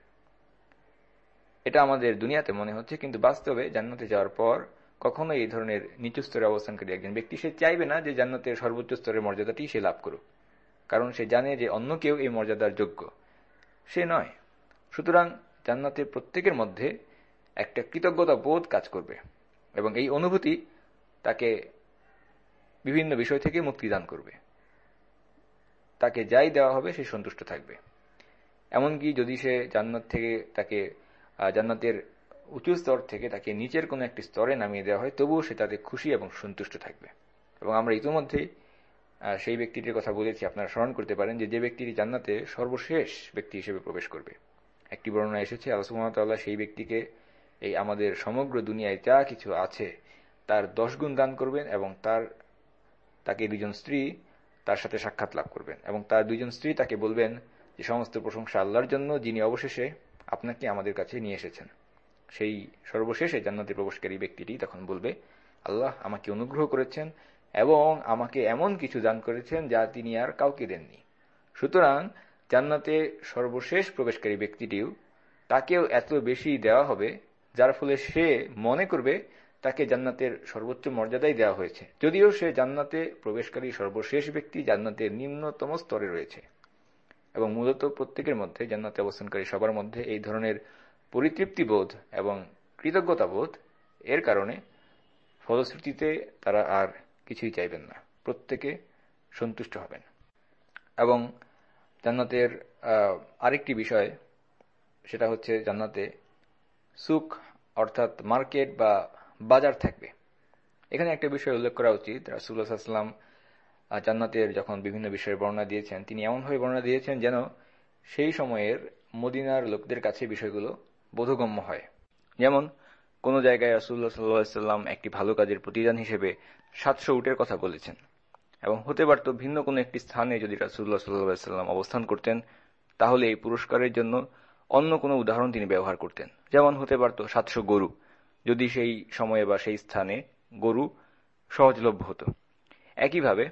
এটা আমাদের দুনিয়াতে মনে হচ্ছে, কিন্তু বাস্তবে জান্নাতে যাওয়ার পর কখনো এই ধরনের নিচু স্তরে অবস্থানকারী একজন ব্যক্তি সে চাইবে না যে জান্নাতের সর্বোচ্চ স্তরের মর্যাদাটি সে লাভ করুক। কারণ সে জানে যে অন্য কেউ এই মর্যাদার যোগ্য। সে নয়। সুতরাং জান্নাতের প্রত্যেকের মধ্যে একটা কৃতজ্ঞতা বোধ কাজ করবে এবং এই অনুভূতি তাকে বিভিন্ন বিষয় থেকে মুক্তিদান করবে। তাকে যাই দেওয়া হবে, সে সন্তুষ্ট থাকবে। এমনকি যদি সে জান্নাত থেকে তাকে জান্নাতের উঁচু স্তর থেকে তাকে নিচের কোনো একটি স্তরে নামিয়ে দেওয়া হয়, তবুও সে তাতে খুশি এবং সন্তুষ্ট থাকবে। এবং আমরা ইতিমধ্যেই সেই ব্যক্তিটির কথা বলেছি, আপনারা স্মরণ করতে পারেন যে যে ব্যক্তিটি জান্নাতে সর্বশেষ ব্যক্তি হিসেবে প্রবেশ করবে। একটি বর্ণনা এসেছে আলসুমতাল্লাহ সেই ব্যক্তিকে এই আমাদের সমগ্র দুনিয়ায় যা কিছু আছে তার দশ গুণ দান করবেন এবং তার, তাকে দুজন স্ত্রী তার সাথে সাক্ষাৎ লাভ করবেন এবং তার দুইজন স্ত্রী তাকে বলবেন যে সমস্ত প্রশংসা আল্লাহর জন্য যিনি অবশেষে আপনাকে আমাদের কাছে নিয়ে এসেছেন। সেই সর্বশেষে জান্নাতে প্রবেশকারী ব্যক্তিটি তখন বলবে, আল্লাহ আমাকে অনুগ্রহ করেছেন এবং আমাকে এমন কিছু দান করেছেন যা তিনি আর কাউকে দেননি। সুতরাং জান্নাতে সর্বশেষ প্রবেশকারী ব্যক্তিটিও তাকেও এত বেশি দেওয়া হবে, যার ফলে সে মনে করবে তাকে জান্নাতের সর্বোচ্চ মর্যাদাই দেওয়া হয়েছে। যদিও সে জান্নাতে প্রবেশকারী সর্বশেষ ব্যক্তি জান্নাতের নিম্নতম স্তরে রয়েছে। এবং মূলত প্রত্যেকের মধ্যে জান্নাতে অবস্থানকারী সবার মধ্যে এই ধরনের পরিতৃপ্তি বোধ এবং কৃতজ্ঞতা বোধ এর কারণে ফলশ্রুতিতে তারা আর কিছুই চাইবেন না। প্রত্যেকে সন্তুষ্ট হবেন। এবং জান্নাতের আরেকটি বিষয়, সেটা হচ্ছে জান্নাতে সুখ, অর্থাৎ মার্কেট বা বাজার থাকবে। এখানে একটা বিষয় উল্লেখ করা উচিত। রাসুল্লাহাম জান্নাতের যখন বিভিন্ন বিষয়ের বর্ণনা দিয়েছেন, তিনি এমনভাবে বর্ণনা দিয়েছেন যেন সেই সময়ের মদিনার লোকদের কাছে বিষয়গুলো বোধগম্য হয়। যেমন কোন জায়গায় রাসুল্লাহ সাল্লাম একটি ভালো কাজের প্রতিদান হিসেবে সাতশো উটের কথা বলেছেন। এবং হতে পারত ভিন্ন কোনো একটি স্থানে যদি রাসুল্লাহ সাল্লাম অবস্থান করতেন, তাহলে এই পুরস্কারের জন্য অন্য কোনো উদাহরণ তিনি ব্যবহার করতেন। যেমন হতে পারত সাতশো গরু, যদি সেই সময়ে বা সেই স্থানে গরু সহজলভ্য হতো। একইভাবে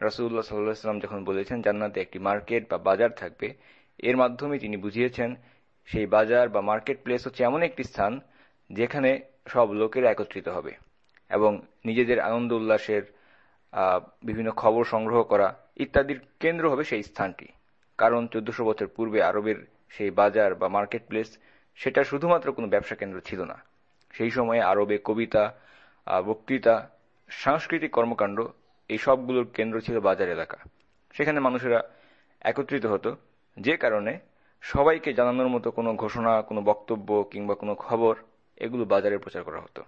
রাসুল্লাহ সাল্লাম যখন বলেছেন জান্নাতে একটি মার্কেট বা বাজার থাকবে, এর মাধ্যমে তিনি বুঝিয়েছেন, সেই বাজার বা মার্কেট প্লেস হচ্ছে এমন একটি স্থান যেখানে সব লোকেরা একত্রিত হবে এবং নিজেদের আনন্দ উল্লাসের বিভিন্ন খবর সংগ্রহ করা ইত্যাদির কেন্দ্র হবে সেই স্থানটি। কারণ চোদ্দশো বছর পূর্বে আরবের সেই বাজার বা মার্কেট প্লেস সেটা শুধুমাত্র কোনো ব্যবসা কেন্দ্র ছিল না। সেই সময়ে আরবে কবিতা বক্তৃতা, সাংস্কৃতিক কর্মকাণ্ড এই সবগুলোর কেন্দ্র ছিল বাজার এলাকা। সেখানে মানুষেরা একত্রিত হতো যে কারণে সবাইকে জানানোর মতো কোনো ঘোষণা, কোনো বক্তব্য কিংবা কোনো খবর এগুলো বাজারে প্রচার করা হতো।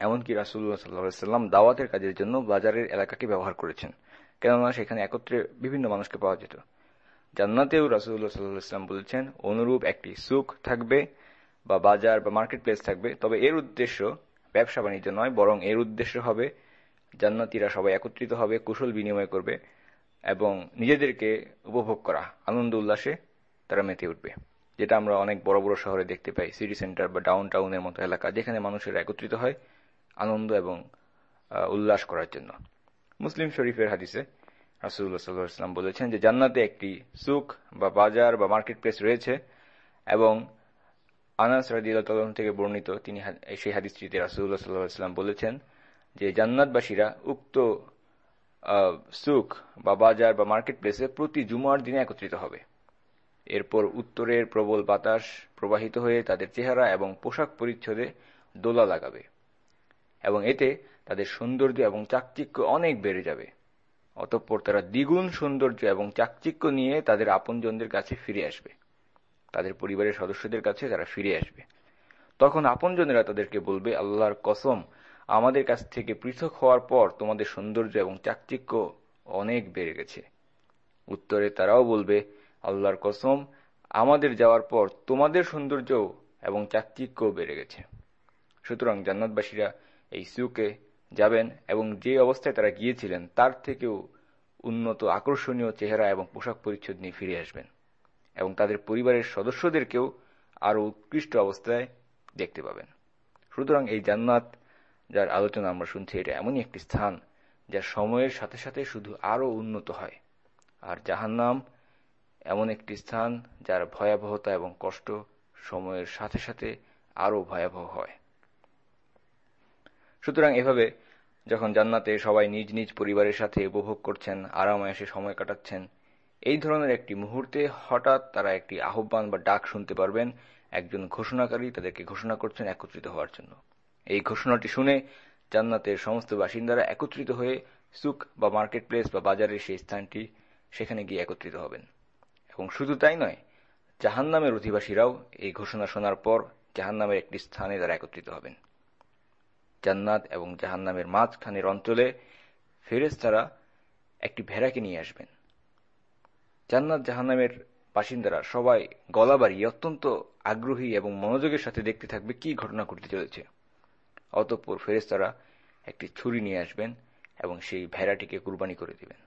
এমনকি রাসুল্লাহ সাল্লাহাম দাওয়াতের কাজের জন্য বাজারের এলাকাকে ব্যবহার করেছেন। কেননা সেখানে একত্রে বিভিন্ন মানুষকে পাওয়া যেত। জান্নাতেও রাসুল্লাহ সাল্লাহাম বলেছেন, অনুরূপ একটি সুখ থাকবে বা বাজার বা মার্কেট প্লেস থাকবে, তবে এর উদ্দেশ্য ব্যবসা বাণিজ্য নয়, বরং এর উদ্দেশ্য হবে জান্নাতিরা সবাই একত্রিত হবে, কুশল বিনিময় করবে এবং নিজেদেরকে উপভোগ করা। আনন্দ উল্লাসে তারা মেতে উঠবে। যেটা আমরা অনেক বড় বড় শহরে দেখতে পাই সিটি সেন্টার বা ডাউন টাউনের মতো এলাকা, যেখানে মানুষেরা একত্রিত হয় আনন্দ এবং উল্লাস করার জন্য। মুসলিম শরীফের হাদিসে রাসুল্লাহ সাল্লাম বলেছেন যে, জান্নাতে একটি সুখ বা বাজার বা মার্কেট প্লেস রয়েছে এবং আনাস রাজিউল্লাহ থেকে বর্ণিত তিনি সেই হাদিসটিতে রাসুল্লাহ সাল্লাম বলেছেন যে, জান্নাতবাসীরা উক্ত সুখ বা বাজার বা মার্কেট প্লেসে প্রতি জুমার দিনে একত্রিত হবে। এরপর উত্তরের প্রবল বাতাস প্রবাহিত হয়ে তাদের চেহারা এবং পোশাক পরিচ্ছদে দোলা লাগাবে এবং এতে তাদের সৌন্দর্য এবং চাকচিক্য অনেক বেড়ে যাবে। অতঃপর তারা দ্বিগুণ সৌন্দর্য এবং চাকচিক্য নিয়ে তাদের আপনজনদের কাছে ফিরে আসবে। তাদের পরিবারের সদস্যদের কাছে তারা ফিরে আসবে। তখন আপনজনেরা তাদেরকে বলবে, আল্লাহর কসম, আমাদের কাছ থেকে পৃথক হওয়ার পর তোমাদের সৌন্দর্য এবং চাকচিক্য অনেক বেড়ে গেছে। উত্তরে তারাও বলবে আল্লাহর কসম, আমাদের যাওয়ার পর তোমাদের সৌন্দর্য এবং চাকচিক্য বেড়ে গেছে। সুতরাং জান্নাতবাসীরা এই সুকে যাবেন এবং যে অবস্থায় তারা গিয়েছিলেন, তার থেকেও উন্নত, আকর্ষণীয় চেহারা এবং পোশাক পরিচ্ছদ নিয়ে ফিরে আসবেন এবং তাদের পরিবারের সদস্যদেরকেও আরও উৎকৃষ্ট অবস্থায় দেখতে পাবেন। সুতরাং এই জান্নাত যার আলোচনা আমরা শুনছি, এটা এমনই একটি স্থান যা সময়ের সাথে সাথে শুধু আরও উন্নত হয়। আর জাহান্নাম এমন একটি স্থান যার ভয়াবহতা এবং কষ্ট সময়ের সাথে সাথে আরও ভয়াবহ হয়। সুতরাং এভাবে যখন জান্নাতে সবাই নিজ নিজ পরিবারের সাথে উপভোগ করছেন, আরামায়াসে সময় কাটাচ্ছেন, এই ধরনের একটি মুহূর্তে হঠাৎ তারা একটি আহ্বান বা ডাক শুনতে পারবেন, একজন ঘোষণাকারী তাদেরকে ঘোষণা করছেন একত্রিত হওয়ার জন্য। এই ঘোষণাটি শুনে জান্নাতের সমস্ত বাসিন্দারা একত্রিত হয়ে সুক বা মার্কেট প্লেস বা বাজারের সেই স্থানটি, সেখানে গিয়ে একত্রিত হবেন। এবং শুধু তাই নয় জাহান নামের অধিবাসীরাও এই ঘোষণা শোনার পর জাহান নামের একটি স্থানে তারা একত্রিত হবেন। জান্নাত এবং জাহান নামের মাঝখানের অঞ্চলে ফেরেস তারা একটি ভেড়াকে নিয়ে আসবেন। জান্নাত জাহান্নামের বাসিন্দারা সবাই গলা বাড়িয়ে অত্যন্ত আগ্রহী এবং মনোযোগের সাথে দেখতে থাকবে কি ঘটনা ঘটতে চলেছে। অতঃপর ফেরেস্তারা একটি ছুরি নিয়ে আসবেন এবং সেই ভেড়াটিকে কুরবানি করে দিবেন।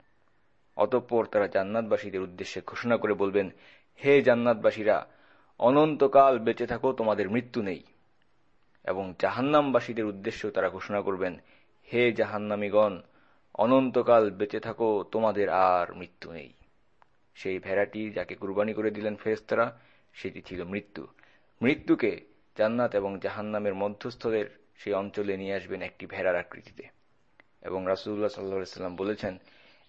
অতঃপর তারা জান্নাতবাসীদের উদ্দেশ্যে ঘোষণা করে বলবেন, হে জান্নাতবাসীরা, অনন্তকাল বেঁচে থাকো, তোমাদের মৃত্যু নেই। এবং জাহান্নামবাসীদের উদ্দেশ্যেও তারা ঘোষণা করবেন, হে জাহান্নামীগণ, অনন্তকাল বেঁচে থাকো, তোমাদের আর মৃত্যু নেই। সেই ভেড়াটি যাকে কুরবানি করে দিলেন ফেরেস্তারা সেটি ছিল মৃত্যু। মৃত্যুকে জান্নাত এবং জাহান্নামের মধ্যস্থদের সেই অঞ্চলে নিয়ে আসবেন একটি ভেড়ার আকৃতিতে। এবং রাসুল্লাহ সাল্লাম বলেছেন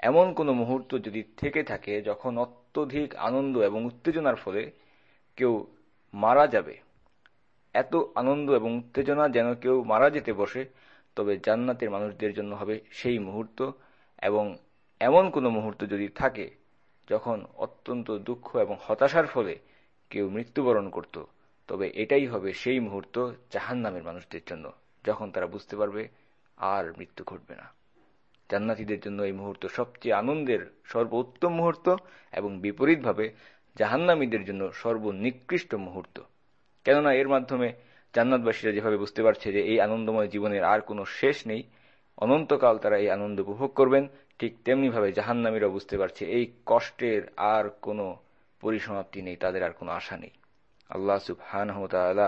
এমন কোন মুহূর্ত যদি থেকে থাকে যখন অত্যধিক আনন্দ এবং উত্তেজনার ফলে কেউ মারা যাবে। এত আনন্দ এবং উত্তেজনা যেন কেউ মারা যেতে বসে, তবে জান্নাতের মানুষদের জন্য হবে সেই মুহূর্ত এবং এমন কোন মুহূর্ত যদি থাকে যখন অত্যন্ত দুঃখ এবং হতাশার ফলে কেউ মৃত্যুবরণ করত, তবে এটাই হবে সেই মুহূর্ত জাহান নামের মানুষদের জন্য, যখন তারা বুঝতে পারবে আর মৃত্যু ঘটবে না। জান্নাতিদের জন্য এই মুহূর্ত সবচেয়ে আনন্দের সর্বোত্তম মুহূর্ত এবং বিপরীতভাবে জাহান্নামীদের জন্য সর্বনিকৃষ্ট মুহূর্ত। কেননা এর মাধ্যমে জান্নাতবাসীরা যেভাবে বুঝতে পারছে যে এই আনন্দময় জীবনের আর কোনো শেষ নেই, অনন্তকাল তারা এই আনন্দ উপভোগ করবেন, ঠিক তেমনিভাবে জাহান্নামীরা বুঝতে পারছে এই কষ্টের আর কোনো পরিসমাপ্তি নেই, তাদের আর কোনো আশা নেই। আল্লাহ তাআলা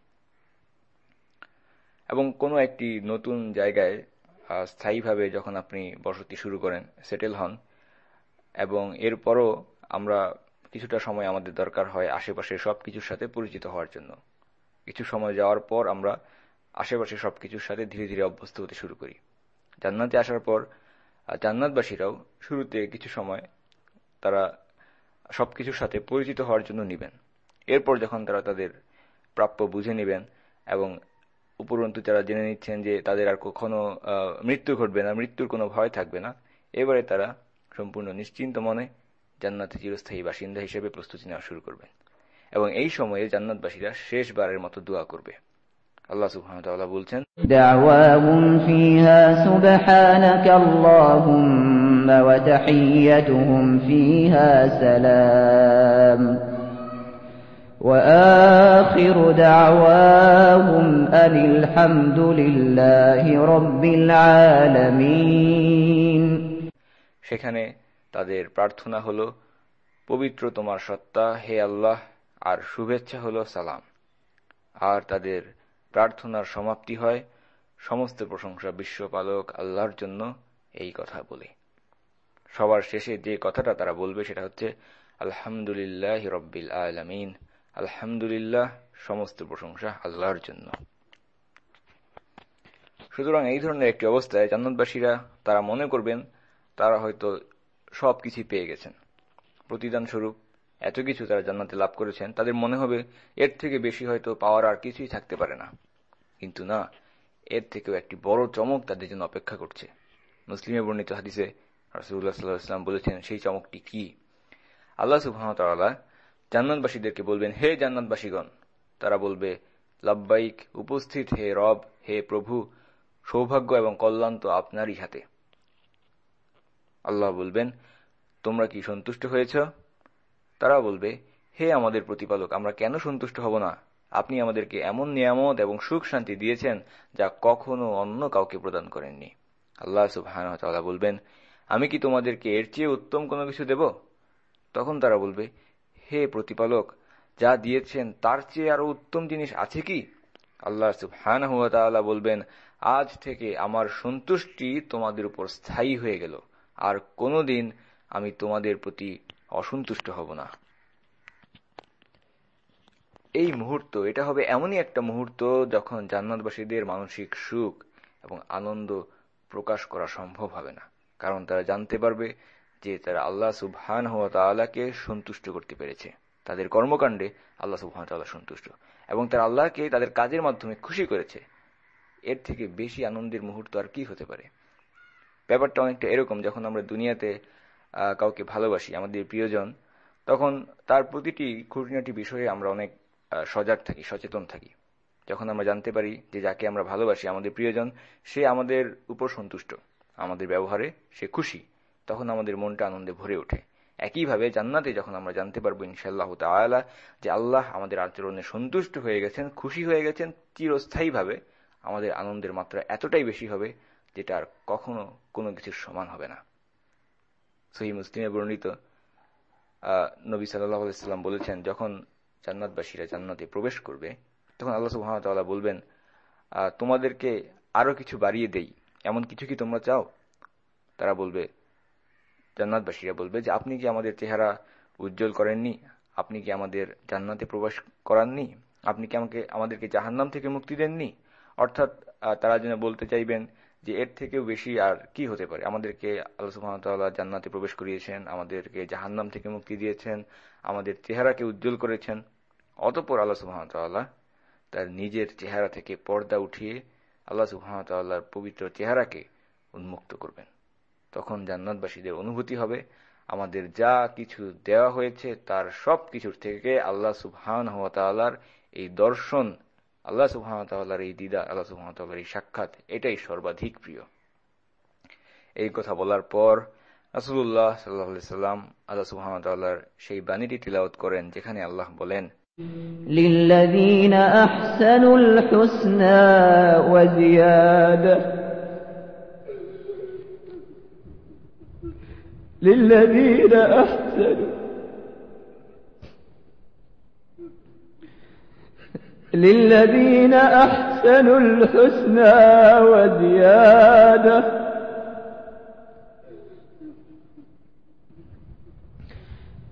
এবং কোনো একটি নতুন জায়গায় স্থায়ীভাবে যখন আপনি বসতি শুরু করেন সেটেল হন, এবং এরপরও আমরা কিছুটা সময় আমাদের দরকার হয় আশেপাশের সব কিছুর সাথে পরিচিত হওয়ার জন্য। কিছু সময় যাওয়ার পর আমরা আশেপাশে সব কিছুর সাথে ধীরে ধীরে অভ্যস্ত হতে শুরু করি। জান্নাতে আসার পর জান্নাতবাসীরাও শুরুতে কিছু সময় তারা সবকিছুর সাথে পরিচিত হওয়ার জন্য নিবেন। এরপর যখন তারা তাদের প্রাপ্য বুঝে নেবেন এবং উপরন্তু যারা জেনে নিচ্ছেন যে তাদের আর কখনো মৃত্যু ঘটবে না, মৃত্যুর কোনো ভয় থাকবে না, এবারে তারা সম্পূর্ণ নিশ্চিন্ত মনে জান্নাতে চিরস্থায়ী বাসিন্দা হিসেবে প্রস্তুতি নেওয়া শুরু করবেন। এবং এই সময়ে জান্নাতবাসীরা শেষবারের মতো দোয়া করবে। আল্লাহ সুহামতাল্লাহ বলছেন ফিহা وآخر دعواهم أن الحمد لله رب العالمين সেখানে তাদের প্রার্থনা হলো পবিত্র তোমার সত্তা হে আল্লাহ আর শুভেচ্ছা হলো সালাম আর তাদের প্রার্থনার সমাপ্তি হয় সমস্ত প্রশংসা বিশ্বপালক আল্লাহর জন্য এই কথা বলে সবার শেষে যে কথাটা তারা বলবে সেটা হচ্ছে আলহামদুলিল্লাহ রব্বিল আলমিন আলহামদুলিল্লাহ, সমস্ত প্রশংসা আল্লাহর জন্য। সুতরাং এই ধরনের একটি অবস্থায় জান্নাতবাসীরা তারা মনে করবেন, তারা হয়তো সব কিছুই পেয়ে গেছেন। প্রতিদান স্বরূপ এত কিছু তারা জান্নাতে লাভ করেছেন, তাদের মনে হবে এর থেকে বেশি হয়তো পাওয়ার আর কিছুই থাকতে পারে না। কিন্তু না, এর থেকেও একটি বড় চমক তাদের জন্য অপেক্ষা করছে। মুসলিমে বর্ণিত হাদিসে রাসুল্লাহ সাল্লাহাম বলেছেন, সেই চমকটি কি? আল্লাহ সুবাহতাল্লাহ জান্নাতবাসীদেরকে বলবেন, হে জান্নাতবাসীগণ তারা বলবে, লাব্বাইক, উপস্থিত হে রব, হে প্রভু, সৌভাগ্য এবং কল্যাণ তো আপনারই হাতে। আল্লাহ বলবেন, তোমরা কি সন্তুষ্ট হয়েছ? তারা বলবে, হে আমাদের প্রতিপালক, আমরা কেন সন্তুষ্ট হব না? আপনি আমাদেরকে এমন নিয়ামত এবং সুখ শান্তি দিয়েছেন যা কখনো অন্য কাউকে প্রদান করেননি। আল্লাহ সুবহান বলবেন, আমি কি তোমাদেরকে এর চেয়ে উত্তম কোনো কিছু দেব? তখন তারা বলবে হে প্রতিপালক, যা দিয়েছেন, তার চেয়ে আরও উত্তম জিনিস আছে কি? আল্লাহ সুবহান বলবেন, আজ থেকে আমার সন্তুষ্টি তোমাদের উপর স্থায়ী হয়ে গেল। আর কোনোদিন আমি তোমাদের প্রতি অসন্তুষ্ট হব না। এই মুহূর্ত, এটা হবে এমনই একটা মুহূর্ত যখন জান্নাতবাসীদের মানসিক সুখ এবং আনন্দ প্রকাশ করা সম্ভব হবে না। কারণ তারা জানতে পারবে যে তারা আল্লাহ সুবহান হওয়া তাল্লাহকে সন্তুষ্ট করতে পেরেছে। তাদের কর্মকাণ্ডে আল্লাহ সুবহান তাল্লাহ সন্তুষ্ট। এবং তারা আল্লাহকে তাদের কাজের মাধ্যমে খুশি করেছে। এর থেকে বেশি আনন্দের মুহূর্ত আর কি হতে পারে? ব্যাপারটা অনেকটা এরকম, যখন আমরা দুনিয়াতে কাউকে ভালোবাসি, আমাদের প্রিয়জন, তখন তার প্রতিটি খুঁটিনাটি বিষয়ে আমরা অনেক সজাগ থাকি, সচেতন থাকি। যখন আমরা জানতে পারি যে যাকে আমরা ভালোবাসি, আমাদের প্রিয়জন, সে আমাদের উপর সন্তুষ্ট। আমাদের ব্যবহারে সে খুশি। তখন আমাদের মনটা আনন্দে ভরে ওঠে। একইভাবে জান্নাতে যখন আমরা জানতে পারব ইনশাল্লাহ তালা যে আল্লাহ আমাদের আচরণে সন্তুষ্ট হয়ে গেছেন, খুশি হয়ে গেছেন, চিরস্থায়ীভাবে আমাদের আনন্দের মাত্রা এতটাই বেশি হবে যেটা আর কখনো কোনো কিছুর সমান হবে না। সহি মুসলিমে বর্ণিত নবী সাল্লাহ আলাইসাল্লাম বলেছেন, যখন জান্নাতবাসীরা জান্নাতে প্রবেশ করবে, তখন আল্লাহ সুহামতাল্লাহ বলবেন তোমাদেরকে আরও কিছু বাড়িয়ে দেই। এমন কিছু কি তোমরা চাও? তারা বলবে জান্নাতবাসীরা বলবে যে, আপনি কি আমাদের চেহারা উজ্জ্বল করেননি? আপনি কি আমাদের জান্নাতে প্রবেশ করাননি? আপনি কি আমাকে, আমাদেরকে জাহান্নাম থেকে মুক্তি দেননি? অর্থাৎ তারা যেন বলতে চাইবেন যে, এর থেকেও বেশি আর কি হতে পারে? আমাদেরকে আল্লাহ সুহামতাল্লাহ জান্নাতে প্রবেশ করিয়েছেন, আমাদেরকে জাহান্নাম থেকে মুক্তি দিয়েছেন, আমাদের চেহারাকে উজ্জ্বল করেছেন। অতপর আল্লাহ সুহামতাল্লাহ তার নিজের চেহারা থেকে পর্দা উঠিয়ে আল্লাহ সুহামতাল্লাহর পবিত্র চেহারাকে উন্মুক্ত করবেন। তখন জান্নাতবাসীদের অনুভূতি হবে আমাদের যা কিছু দেওয়া হয়েছে তার সব কিছুর থেকে আল্লাহ সুবহান হওয়ার এই দর্শন আল্লাহ সুহামতাল্লাহর এই দিদা আল্লাহ সুহামতাল্লাহর এই সাক্ষাৎ এটাই সর্বাধিক প্রিয় এই কথা বলার পর রাসুল্লাহ সাল্লাহ সাল্লাম আল্লাহ সুহামতাল্লাহর সেই বাণীটি তিলাওত করেন যেখানে আল্লাহ বলেন للذين أحسنوا الحسنى وزيادة للذين أحسنوا. للذين أحسنوا الحسنى وزيادة.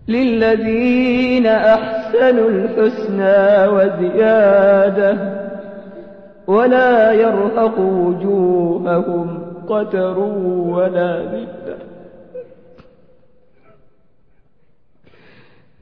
للذين أحسنوا الحسنى وزيادة. ولا يرهق وجوههم قتر ولا ذلة.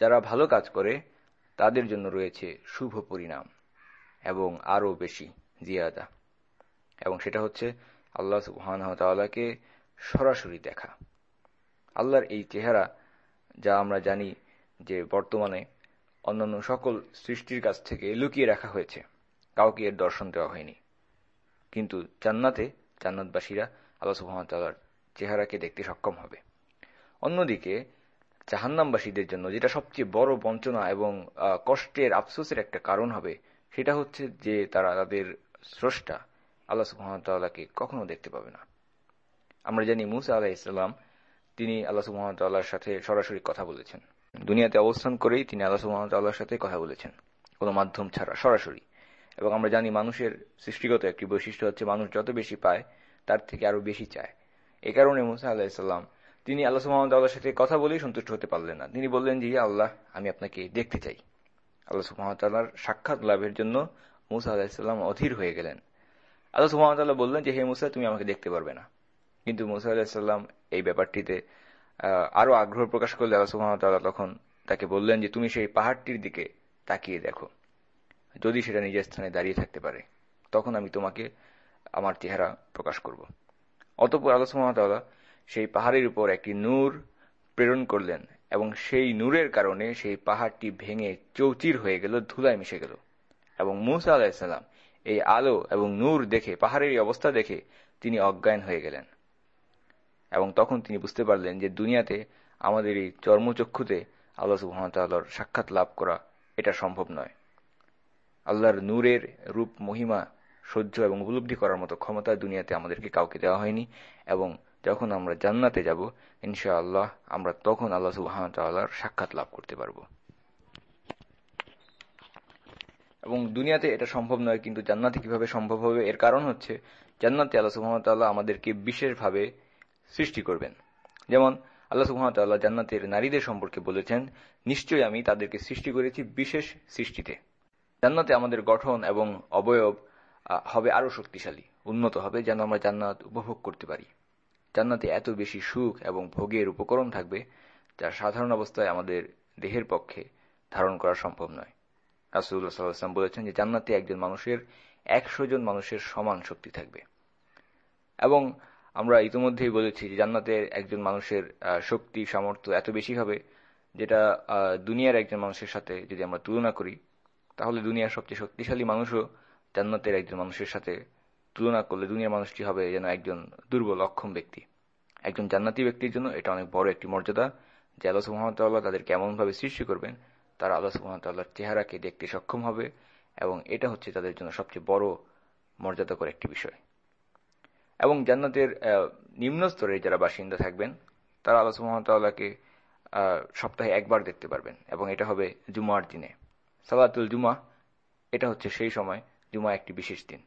যারা ভালো কাজ করে, তাদের জন্য রয়েছে শুভ পরিণাম এবং আরও বেশি জিয়াদা। এবং সেটা হচ্ছে আল্লাহ সুবাহকে সরাসরি দেখা। আল্লাহর এই চেহারা যা আমরা জানি যে বর্তমানে অন্যান্য সকল সৃষ্টির কাছ থেকে লুকিয়ে রাখা হয়েছে, কাউকে এর দর্শন দেওয়া হয়নি। কিন্তু জান্নাতে, জান্নাতবাসীরা আল্লাহ সুহামতাল্লাহর চেহারাকে দেখতে সক্ষম হবে। অন্যদিকে জাহান্নামবাসীদের জন্য, যেটা সবচেয়ে বড় বঞ্চনা এবং কষ্টের, আফসোসের একটা কারণ হবে, সেটা হচ্ছে যে তারা তাদের স্রষ্টা আল্লাহ সুহামতাল্লাহকে কখনো দেখতে পাবে না। আমরা জানি মুসা আলাহ ইসলাম তিনি আল্লাহ সুহামতাল্লাহর সাথে সরাসরি কথা বলেছেন। দুনিয়াতে অবস্থান করেই তিনি আল্লাহ সুহামতাল্লাহর সাথে কথা বলেছেন, কোনো মাধ্যম ছাড়া, সরাসরি। এবং আমরা জানি মানুষের সৃষ্টিগত একটি বৈশিষ্ট্য হচ্ছে, মানুষ যত বেশি পায়, তার থেকে আরও বেশি চায়। এ কারণে মুসা আল্লাহ ইসলাম তিনি আল্লাহ সুহামতাল্লাহর সাথে কথা বলেই সন্তুষ্ট হতে পারলেন না। তিনি বললেন যে আল্লাহ, আমি আপনাকে দেখতে চাই। আল্লাহ সুহামতাল্লাহর সাক্ষাৎ লাভের জন্য মুসা আলাহিসাল্লাম অধীর হয়ে গেলেন। আল্লাহ সুহামতাল্লাহ বললেন যে, হে মুসা, তুমি আমাকে দেখতে পারবে না। কিন্তু মুসা আলাহিসাল্লাম এই ব্যাপারটিতে আরও আগ্রহ প্রকাশ করলে আল্লাহ সুহামতাল্লাহ তখন তাকে বললেন যে, তুমি সেই পাহাড়টির দিকে তাকিয়ে দেখো। যদি সেটা নিজের স্থানে দাঁড়িয়ে থাকতে পারে, তখন আমি তোমাকে আমার চেহারা প্রকাশ করব। অতপর আল্লাহ সুহামতাল্লাহ সেই পাহাড়ের উপর একটি নূর প্রেরণ করলেন এবং সেই নূরের কারণে সেই পাহাড়টি ভেঙে চৌচির হয়ে গেল, ধুলায় মিশে গেল। এবং মুসা আলাহিসাল্লাম এই আলো এবং নূর দেখে, পাহাড়ের অবস্থা দেখে তিনি অজ্ঞান হয়ে গেলেন। এবং তখন তিনি বুঝতে পারলেন যে দুনিয়াতে আমাদের এই চর্মচক্ষুতে আল্লাহ সুহামতাল্লাহর সাক্ষাৎ লাভ করা এটা সম্ভব নয়। আল্লাহর নূরের রূপ, মহিমা সহ্য এবং উপলব্ধি করার মতো ক্ষমতা দুনিয়াতে আমাদেরকে কাউকে দেওয়া হয়নি এবং যখন আমরা জান্নাতে যাব ইনশা আল্লাহ আমরা তখন আল্লাহ সুবাহর সাক্ষাৎ লাভ করতে পারব। এবং দুনিয়াতে এটা সম্ভব নয়, কিন্তু জান্নাতে কীভাবে সম্ভব হবে, এর কারণ হচ্ছে জান্নাতে আল্লাহ সুহামতাল্লাহ আমাদেরকে বিশেষভাবে সৃষ্টি করবেন। যেমন আল্লাহ সুহামতাল্লাহ জান্নাতের নারীদের সম্পর্কে বলেছেন, নিশ্চয়ই আমি তাদেরকে সৃষ্টি করেছি বিশেষ সৃষ্টিতে। জান্নাতে আমাদের গঠন এবং অবয়ব হবে আরও শক্তিশালী, উন্নত হবে যেন আমরা জান্নাত উপভোগ করতে পারি। জান্নাতে এত বেশি সুখ এবং ভোগের উপকরণ থাকবে যা সাধারণ অবস্থায় আমাদের দেহের পক্ষে ধারণ করা সম্ভব নয়। রাসুল্লাহ সাল্লাম বলেছেন যে জান্নাতে একজন মানুষের একশো জন মানুষের সমান শক্তি থাকবে। এবং আমরা ইতিমধ্যেই বলেছি যে জান্নাতের একজন মানুষের শক্তি, সামর্থ্য এত বেশি হবে যেটা দুনিয়ার একজন মানুষের সাথে যদি আমরা তুলনা করি, তাহলে দুনিয়ার সবচেয়ে শক্তিশালী মানুষও জান্নাতের একজন মানুষের সাথে তুলনা করলে দুনিয়ার মানুষটি হবে? যেন একজন দুর্বল, অক্ষম ব্যক্তি। একজন জান্নাতি ব্যক্তির জন্য এটা অনেক বড় একটি মর্যাদা, যে আল্লাহ সুহামতাল্লাহ তাদের কেমনভাবে সৃষ্টি করবেন, তারা আল্লাহ সুহামতাল্লাহর চেহারাকে দেখতে সক্ষম হবে এবং এটা হচ্ছে তাদের জন্য সবচেয়ে বড় মর্যাদাকর একটি বিষয়। এবং জান্নাতের নিম্ন স্তরে যারা বাসিন্দা থাকবেন, তারা আল্লাহ সুহামতাল্লাহকে সপ্তাহে একবার দেখতে পারবেন এবং এটা হবে জুমার দিনে। সালাতুল জুমা, এটা হচ্ছে সেই সময়, জুমা একটি বিশেষ দিন।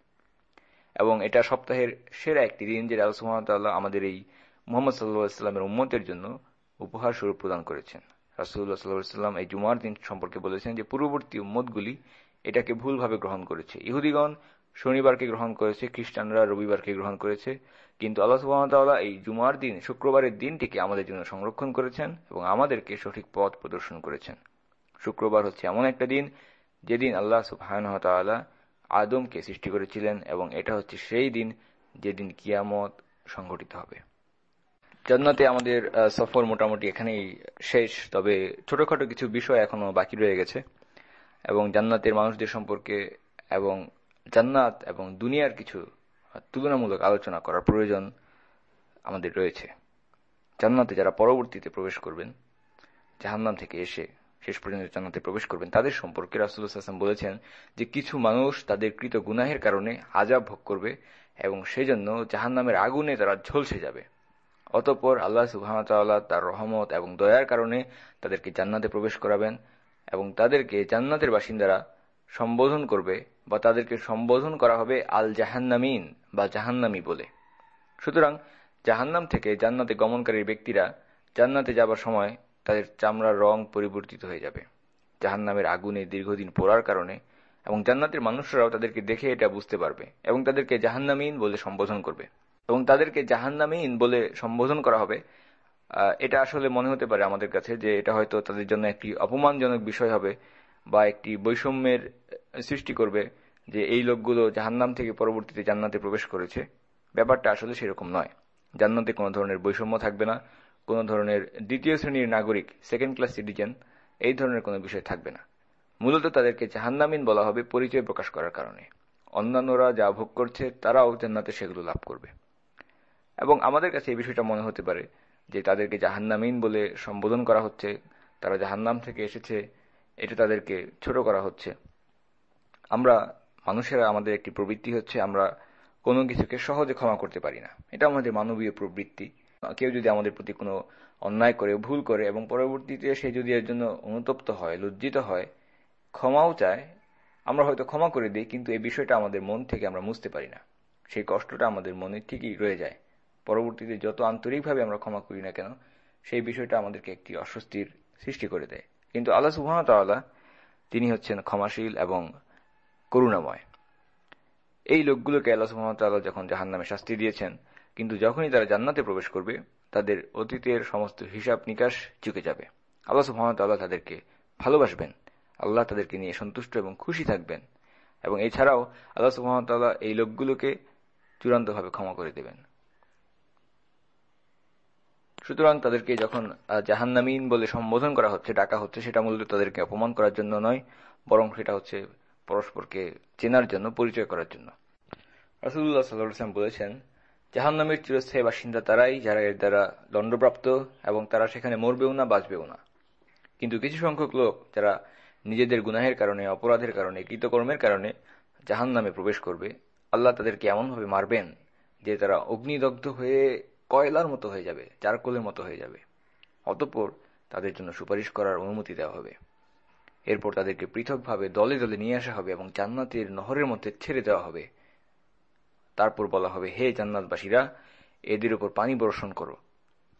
এবং এটা সপ্তাহের সেরা একটি দিন যে আল্লাহ সুহামতাল্লাহ আমাদের এই মোহাম্মদ সাল্লাহ ইসলামের উম্মতের জন্য উপহার স্বরূপ প্রদান করেছেন। রাসুল্লাহ সাল্লাহাম এই জুমার দিন সম্পর্কে বলেছেন যে, পূর্ববর্তী উম্মতগুলি এটাকে ভুলভাবে গ্রহণ করেছে। ইহুদিগণ শনিবারকে গ্রহণ করেছে, খ্রিস্টানরা রবিবারকে গ্রহণ করেছে, কিন্তু আল্লাহ সুহামতাল্লাহ এই জুমার দিন, শুক্রবারের দিনটিকে আমাদের জন্য সংরক্ষণ করেছেন এবং আমাদেরকে সঠিক পথ প্রদর্শন করেছেন। শুক্রবার হচ্ছে এমন একটা দিন, যেদিন আল্লাহ সুবাহ আদমকে সৃষ্টি করেছিলেন এবং এটা হচ্ছে সেই দিন যেদিন কিয়ামত সংঘটিত হবে। জান্নাতে আমাদের সফর মোটামুটি এখানেই শেষ, তবে ছোটখাটো কিছু বিষয় এখনও বাকি রয়ে গেছে এবং জান্নাতের মানুষদের সম্পর্কে এবং জান্নাত এবং দুনিয়ার কিছু তুলনামূলক আলোচনা করার প্রয়োজন আমাদের রয়েছে। জান্নাতে যারা পরবর্তীতে প্রবেশ করবেন, জাহান্নাম থেকে এসে শেষ পর্যন্ত জান্নাতে প্রবেশ করবেন। তাদের সম্পর্কে রাসুল্লাহাম বলেছেন যে কিছু মানুষ তাদের কৃত গুনাহের কারণে আজাব ভোগ করবে এবং সেজন্য জাহান্নামের আগুনে তারা ঝলসে যাবে। অতঃপর আল্লাহ সুহামতাল্লাহ তার রহমত এবং দয়ার কারণে তাদেরকে জান্নাতে প্রবেশ করাবেন এবং তাদেরকে জান্নাতের বাসিন্দারা সম্বোধন করবে বা তাদেরকে সম্বোধন করা হবে আল জাহান্নামিন বা জাহান্নামি বলে। সুতরাং জাহান্নাম থেকে জান্নাতে গমনকারী ব্যক্তিরা জান্নাতে যাবার সময় তাদের চামড়ার রং পরিবর্তিত হয়ে যাবে। জাহান্নামের আগুনে দীর্ঘদিন পোড়ার কারণে এবং জান্নাতের মানুষরাও তাদেরকে দেখে এটা বুঝতে পারবে এবং তাদেরকে জাহান্নামিন বলে সম্বোধন করবে। এবং তাদেরকে জাহান্নামিন বলে সম্বোধন করা হবে এটা আসলে মনে হতে পারে আমাদের কাছে যে এটা হয়তো তাদের জন্য একটি অপমানজনক বিষয় হবে বা একটি বৈষম্যের সৃষ্টি করবে যে এই লোকগুলো জাহান্নাম থেকে পরবর্তীতে জান্নাতে প্রবেশ করেছে। ব্যাপারটা আসলে সেরকম নয়। জান্নাতে কোনো ধরনের বৈষম্য থাকবে না। কোনো ধরনের দ্বিতীয় শ্রেণির নাগরিক সেকেন্ড ক্লাস সিটিজেন এই ধরনের কোনো বিষয় থাকবে না। মূলত তাদেরকে জাহান্নামিন বলা হবে পরিচয় প্রকাশ করার কারণে। অন্যান্যরা যা ভোগ করছে, তারাও জান্নাতে সেগুলো লাভ করবে। এবং আমাদের কাছে এই বিষয়টা মনে হতে পারে যে তাদেরকে জাহান্নামিন বলে সম্বোধন করা হচ্ছে, তারা জাহান্নাম থেকে এসেছে, এটা তাদেরকে ছোট করা হচ্ছে। আমরা, মানুষেরা আমাদের একটি প্রবৃত্তি হচ্ছে, আমরা কোনো কিছুকে সহজে ক্ষমা করতে পারি না। এটা আমাদের মানবীয় প্রবৃত্তি। কেউ যদি আমাদের প্রতি কোনো অন্যায় করে, ভুল করে এবং পরবর্তীতে সে যদি এর জন্য অনুতপ্ত হয়, লজ্জিত হয়, ক্ষমাও চায়, আমরা হয়তো ক্ষমা করে দিই, কিন্তু এই বিষয়টা আমাদের মন থেকে আমরা মুছতে পারি না। সেই কষ্টটা আমাদের মনে ঠিকই রয়ে যায়। পরবর্তীতে যত আন্তরিকভাবে আমরা ক্ষমা করি না কেন, সেই বিষয়টা আমাদেরকে একটি অস্বস্তির সৃষ্টি করে দেয়। কিন্তু আল্লাহ সুহামতাল্লাহ তিনি হচ্ছেন ক্ষমাশীল এবং করুণাময়। এই লোকগুলোকে আল্লাহ সুহামতাল্লাহ যখন জাহান নামে শাস্তি দিয়েছেন কিন্তু যখনই তারা জান্নাতে প্রবেশ করবে, তাদের অতীতের সমস্ত হিসাব নিকাশ চুকে যাবে। আল্লাহ সুহামতাল্লাহ তাদেরকে ভালোবাসবেন। আল্লাহ তাদেরকে নিয়ে সন্তুষ্ট এবং খুশি থাকবেন। এবং এছাড়াও আল্লাহ সুহামতাল্লাহ এই লোকগুলোকে চূড়ান্তভাবে ক্ষমা করে দেবেন। সুতরাং তাদেরকে যখন জাহান্নামিন বলে সম্বোধন করা হচ্ছে, ডাকা হচ্ছে, সেটা মূলত তাদেরকে অপমান করার জন্য নয়, বরং সেটা হচ্ছে পরস্পরকে চেনার জন্য, পরিচয় করার জন্য। রাসুল্লাহ সাল্লাম বলেছেন জাহান্নামের চিরস্থায়ী বাসিন্দা তারাই, যারা এর দ্বারা দণ্ডপ্রাপ্ত এবং তারা সেখানে মরবেও না, বাঁচবেও না। কিন্তু কিছু সংখ্যক লোক, যারা নিজেদের গুনাহের কারণে, অপরাধের কারণে, কৃতকর্মের কারণে জাহান নামে প্রবেশ করবে, আল্লাহ তাদেরকে এমনভাবে মারবেন যে তারা অগ্নিদগ্ধ হয়ে কয়লার মতো হয়ে যাবে, চারকোলের মতো হয়ে যাবে। অতঃপর তাদের জন্য সুপারিশ করার অনুমতি দেওয়া হবে। এরপর তাদেরকে পৃথকভাবে দলে দলে নিয়ে আসা হবে এবং জান্নাতের নহরের মধ্যে ছেড়ে দেওয়া হবে। তারপর বলা হবে, হে জান্নাতবাসীরা, এদের উপর পানি বর্ষণ করো।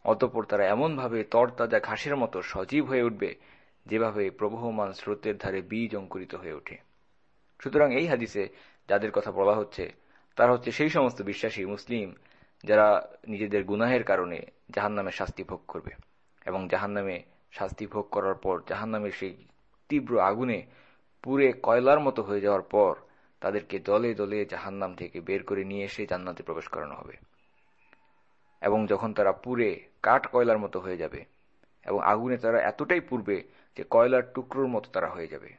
অতঃপর তারা এমনভাবে তরতাজা ঘাসের মতো সজীব হয়ে উঠবে, যেভাবে প্রবহমান স্রোতের ধারে বীজ অঙ্কুরিত হয়ে ওঠে। সুতরাং এই হাদিসে যাদের কথা বলা হচ্ছে, তারা হচ্ছে সেই সমস্ত বিশ্বাসী মুসলিম যারা নিজেদের গুনাহের কারণে জাহান নামে শাস্তি ভোগ করবে এবং জাহান নামে শাস্তি ভোগ করার পর জাহান নামের সেই তীব্র আগুনে পুরে কয়লার মতো হয়ে যাওয়ার পর তাদেরকে দলে দলে জাহান্নাম থেকে বের করে নিয়ে এসে জান্নাতে প্রবেশ করানো হবে। এবং যখন তারা পুরে কাঠ কয়লার মতো হয়ে যাবে, এবং আগুনে তারা এতটাই পূর্বে যে কয়লার টুকরোর মতো তারা হয়ে যাবে।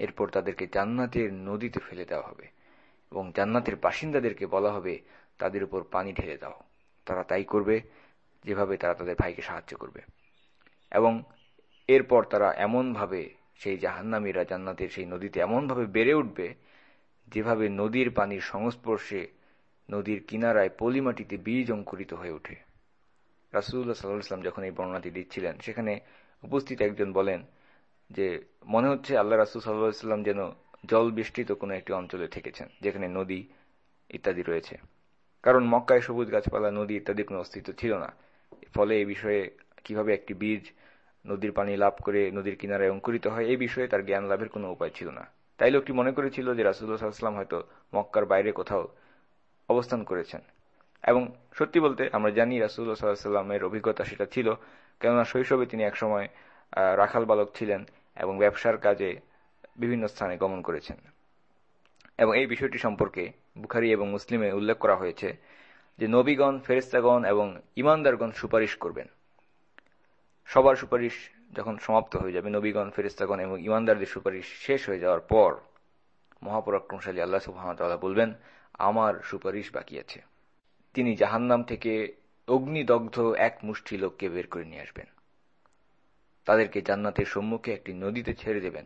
এরপর তাদেরকে জান্নাতের নদীতে ফেলে দেওয়া হবে এবং জান্নাতের বাসিন্দাদেরকে বলা হবে, তাদের উপর পানি ঢেলে দাও। তারা তাই করবে, যেভাবে তারা তাদের ভাইকে সাহায্য করবে। এবং এরপর তারা এমনভাবে সেই জাহান্নামীরা জান্নাতের সেই নদীতে এমনভাবে বেড়ে উঠবে যেভাবে নদীর পানির সংস্পর্শে নদীর কিনারায় পলিমাটিতে বীজ অঙ্কুরিত হয়ে ওঠে। রাসুল্লাহ সাল্লাহাম যখন এই বর্ণনাটি দিচ্ছিলেন, সেখানে উপস্থিত একজন বলেন যে, মনে হচ্ছে আল্লাহ রাসুল সাল্লাহাম যেন জল বৃষ্টিত কোনো একটি অঞ্চলে থেকেছেন, যেখানে নদী ইত্যাদি রয়েছে। কারণ মক্কায় সবুজ গাছপালা, নদী ইত্যাদি কোনো অস্তিত্ব ছিল না। ফলে এই বিষয়ে কীভাবে একটি বীজ নদীর পানি লাভ করে নদীর কিনারায় অঙ্কুরিত হয়, এই বিষয়ে তার জ্ঞান লাভের কোনো উপায় ছিল না। তাই লোকটি মনে করেছিল যে রাসুল্লাহ সাল্লাম হয়তো মক্কার বাইরে কোথাও অবস্থান করেছেন। এবং সত্যি বলতে আমরা জানি রাসুল্লাহ সাল্লামের অভিজ্ঞতা সেটা ছিল, কেননা শৈশবে তিনি একসময় রাখাল বালক ছিলেন এবং ব্যবসার কাজে বিভিন্ন স্থানে গমন করেছেন। এবং এই বিষয়টি সম্পর্কে বুখারি এবং মুসলিমে উল্লেখ করা হয়েছে যে নবীগণ ফেরেস্তাগণ এবং ইমানদারগণ সুপারিশ করবেন। সবার সুপারিশ যখন সমাপ্ত হয়ে যাবে, নবীগণ ফেরিস্তাগণ এবং ইমানদারদের সুপারিশ শেষ হয়ে যাওয়ার পর মহাপরাক্রমশালী আল্লাহ সুহামতাল্লাহ বলবেন, আমার সুপারিশ বাকি আছে। তিনি জাহান্নাম থেকে অগ্নিদগ্ধ এক মুষ্টি লোককে বের করে নিয়ে আসবেন। তাদেরকে জান্নাতের সম্মুখে একটি নদীতে ছেড়ে দেবেন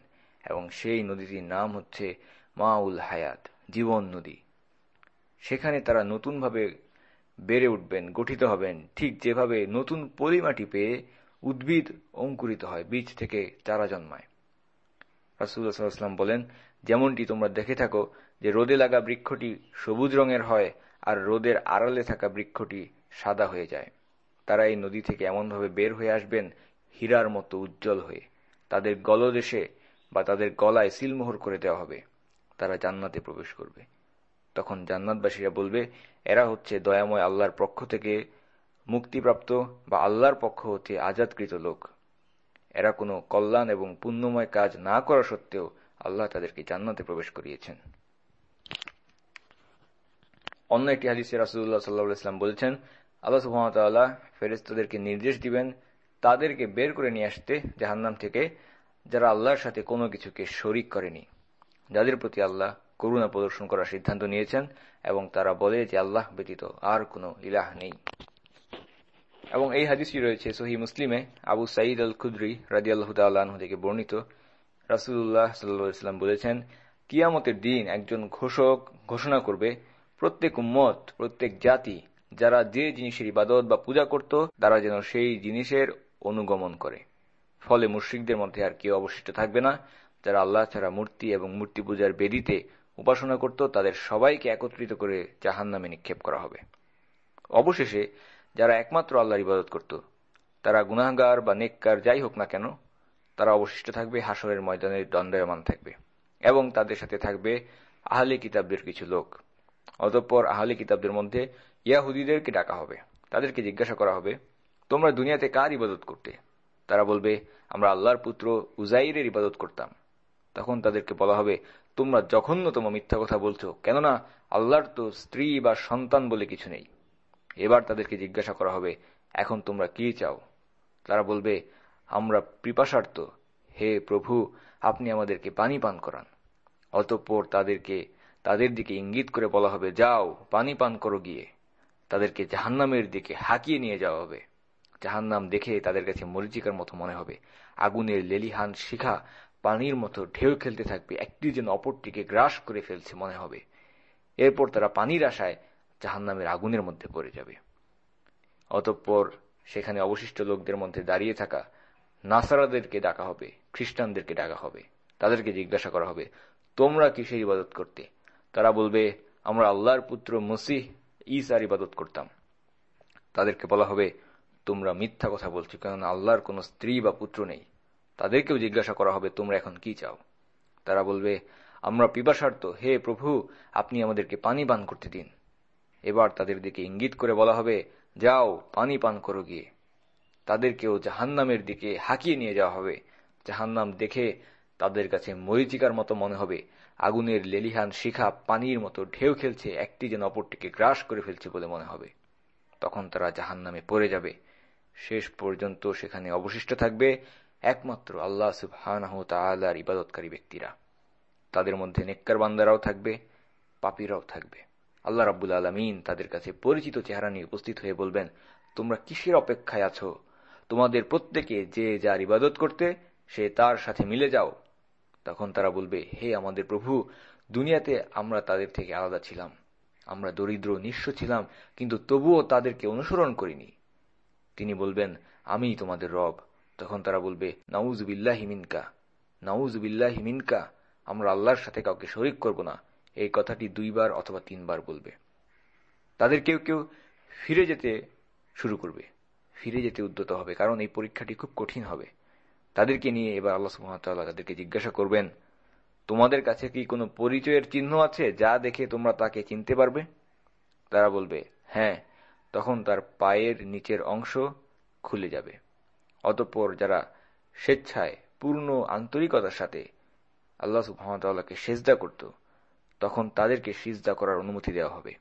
এবং সেই নদীটির নাম হচ্ছে মাউল হায়াত, জীবন নদী। সেখানে তারা নতুনভাবে বেড়ে উঠবেন, গঠিত হবেন, ঠিক যেভাবে নতুন পলিমাটি পেয়ে উদ্ভিদ অঙ্কুরিত হয়, বীজ থেকে চারা জন্মায়। রাসুল্লাহাম বলেন, যেমনটি তোমরা দেখে থাকো যে রোদে লাগা বৃক্ষটি সবুজ রঙের হয় আর রোদের আড়ালে থাকা বৃক্ষটি সাদা হয়ে যায়। তারা এই নদী থেকে এমনভাবে বের হয়ে আসবেন, হীরার মতো উজ্জ্বল হয়ে। তাদের গলদেশে বা তাদের গলায় সিলমোহর করে দেওয়া হবে। তারা জান্নাতে প্রবেশ করবে। তখন জান্নাতবাসীরা বলবে, এরা হচ্ছে দয়াময় আল্লাহর পক্ষ থেকে মুক্তিপ্রাপ্ত বা আল্লাহর পক্ষ হতে আজাদকৃত লোক। এরা কোনো কল্যাণ এবং পুণ্যময় কাজ না করা সত্ত্বেও আল্লাহ তাদেরকে জান্নাতে প্রবেশ করিয়েছেন। অন্য একটি হাদিসে রাসুল্লাহ সাল্লাহ ইসলাম বলছেন, আল্লাহ সুহামতাল্লাহ ফেরেস্তদেরকে নির্দেশ দিবেন, তাদেরকে বের করে নিয়ে আসতে জাহান্নাম থেকে, যারা আল্লাহর সাথে কোনো কিছুকে শরিক করেনি। যাদের প্রতি আল্লাহ করুণা প্রদর্শন করার সিদ্ধান্ত নিয়েছেন এবং তারা বলে যে আল্লাহ ব্যতীত আর কোনো ইলাহ নেই। এবং এই হাদিসটি রয়েছে সহি মুসলিমে আবু সাঈদ আল খুদ্রি রাজি আল্লাহ থেকে বর্ণিত। রাসুল্লাহ সাল্লাম বলেছেন, কিয়ামতের দিন একজন ঘোষক ঘোষণা করবে, প্রত্যেক উম্মত, প্রত্যেক জাতি, যারা যে জিনিসের ইবাদত বা পূজা করত, তারা যেন সেই জিনিসের অনুগমন করে। ফলে মুশ্রিকদের মধ্যে আর কেউ অবশিষ্ট থাকবে না। যারা আল্লাহ ছাড়া মূর্তি এবং মূর্তি পূজার বেদিতে উপাসনা করত, তাদের সবাইকে একত্রিত করে জাহান নামে নিক্ষেপ করা হবে। অবশেষে যারা একমাত্র আল্লাহর ইবাদত করত, তারা গুনাহগার বা নেককার যাই হোক না কেন, তারা অবশিষ্ট থাকবে হাসরের ময়দানে দণ্ডায়মান থাকবে এবং তাদের সাথে থাকবে আহলে কিতাবদের কিছু লোক। অতঃপর আহলে কিতাবদের মধ্যে ইয়াহুদিদেরকে ডাকা হবে, তাদেরকে জিজ্ঞাসা করা হবে, তোমরা দুনিয়াতে কার ইবাদত করতে? তারা বলবে, আমরা আল্লাহর পুত্র উজাইরের ইবাদত করতাম। তখন তাদেরকে বলা হবে, তোমরা জঘন্যতম মিথ্যা কথা বলছো, কেননা আল্লাহর তো স্ত্রী বা সন্তান বলে কিছু নেই। এবার তাদেরকে জিজ্ঞাসা করা হবে, এখন তোমরা কি চাও? তারা বলবে, আমরা পিপাসার্থ। হে প্রভু, আপনি আমাদেরকে পানি পান করান। অতঃপর তাদেরকে, তাদের দিকে ইঙ্গিত করে বলা হবে, যাও, পানি পান করো গিয়ে। তাদেরকে জাহান্নামের দিকে হাঁকিয়ে নিয়ে যাওয়া হবে। জাহান্নাম দেখে তাদের কাছে মরিচিকার মতো মনে হবে। আগুনের লেলিহান শিখা পানির মতো ঢেউ খেলতে থাকবে। একটি যেন অপরটিকে গ্রাস করে ফেলছে মনে হবে। এরপর তারা পানির আশায় জাহান্নামের আগুনের মধ্যে পড়ে যাবে। অতঃপর সেখানে অবশিষ্ট লোকদের মধ্যে দাঁড়িয়ে থাকা নাসারাদেরকে ডাকা হবে, খ্রিস্টানদেরকে ডাকা হবে, তাদেরকে জিজ্ঞাসা করা হবে, তোমরা কিসের ইবাদত করতে? তারা বলবে, আমরা আল্লাহর পুত্র মসিহ ইসার ইবাদত করতাম। তাদেরকে বলা হবে, তোমরা মিথ্যা কথা বলছো, কেননা আল্লাহর কোনো স্ত্রী বা পুত্র নেই। তাদেরকেও জিজ্ঞাসা করা হবে, তোমরা এখন কি চাও? তারা বলবে, আমরা পিপাসার্থ। হে প্রভু, আপনি আমাদেরকে পানি পান করতে দিন। এবার তাদের দিকে ইঙ্গিত করে বলা হবে, যাও, পানি পান করো গিয়ে। তাদেরকেও জাহান্নামের দিকে হাঁকিয়ে নিয়ে যাওয়া হবে। জাহান্নাম দেখে তাদের কাছে মরিচিকার মতো মনে হবে। আগুনের লেলিহান শিখা পানির মতো ঢেউ খেলছে, একটি যেন অপরটিকে গ্রাস করে ফেলছে বলে মনে হবে। তখন তারা জাহান্নামে পড়ে যাবে। শেষ পর্যন্ত সেখানে অবশিষ্ট থাকবে একমাত্র আল্লাহ সুবহানাহু তাআলার ইবাদতকারী ব্যক্তিরা। তাদের মধ্যে নেককার বান্দারাও থাকবে, পাপীরাও থাকবে। আল্লাহ রাব্বুল আলমিন তাদের কাছে পরিচিত চেহারা নিয়ে উপস্থিত হয়ে বলবেন, তোমরা কিসের অপেক্ষায় আছো? তোমাদের প্রত্যেকে যে যার ইবাদত করতে, সে তার সাথে মিলে যাও। তখন তারা বলবে, হে আমাদের প্রভু, দুনিয়াতে আমরা তাদের থেকে আলাদা ছিলাম। আমরা দরিদ্র, নিঃস্ব ছিলাম, কিন্তু তবুও তাদেরকে অনুসরণ করিনি। তিনি বলবেন, আমি তোমাদের রব। তখন তারা বলবে নাউজ বিল্লাহ হিমিনকা নাউজ বিল্লাহ হিমিনকা আমরা আল্লাহর সাথে কাউকে শরিক করব না। এই কথাটি দুইবার অথবা তিনবার বলবে। তাদের কেউ কেউ ফিরে যেতে শুরু করবে, ফিরে যেতে উদ্যত হবে, কারণ এই পরীক্ষাটি খুব কঠিন হবে। তাদেরকে নিয়ে এবার আল্লাহ সুহামতাল্লাহ তাদেরকে জিজ্ঞাসা করবেন, তোমাদের কাছে কি কোনো পরিচয়ের চিহ্ন আছে যা দেখে তোমরা তাকে চিনতে পারবে? তারা বলবে হ্যাঁ। তখন তার পায়ের নিচের অংশ খুলে যাবে। অতঃপর যারা স্বেচ্ছায় পূর্ণ আন্তরিকতার সাথে আল্লাহ সুহামতাল্লাহকে সেজদা করত তখন তাদেরকে সিজদা করার অনুমতি দেওয়া হবে।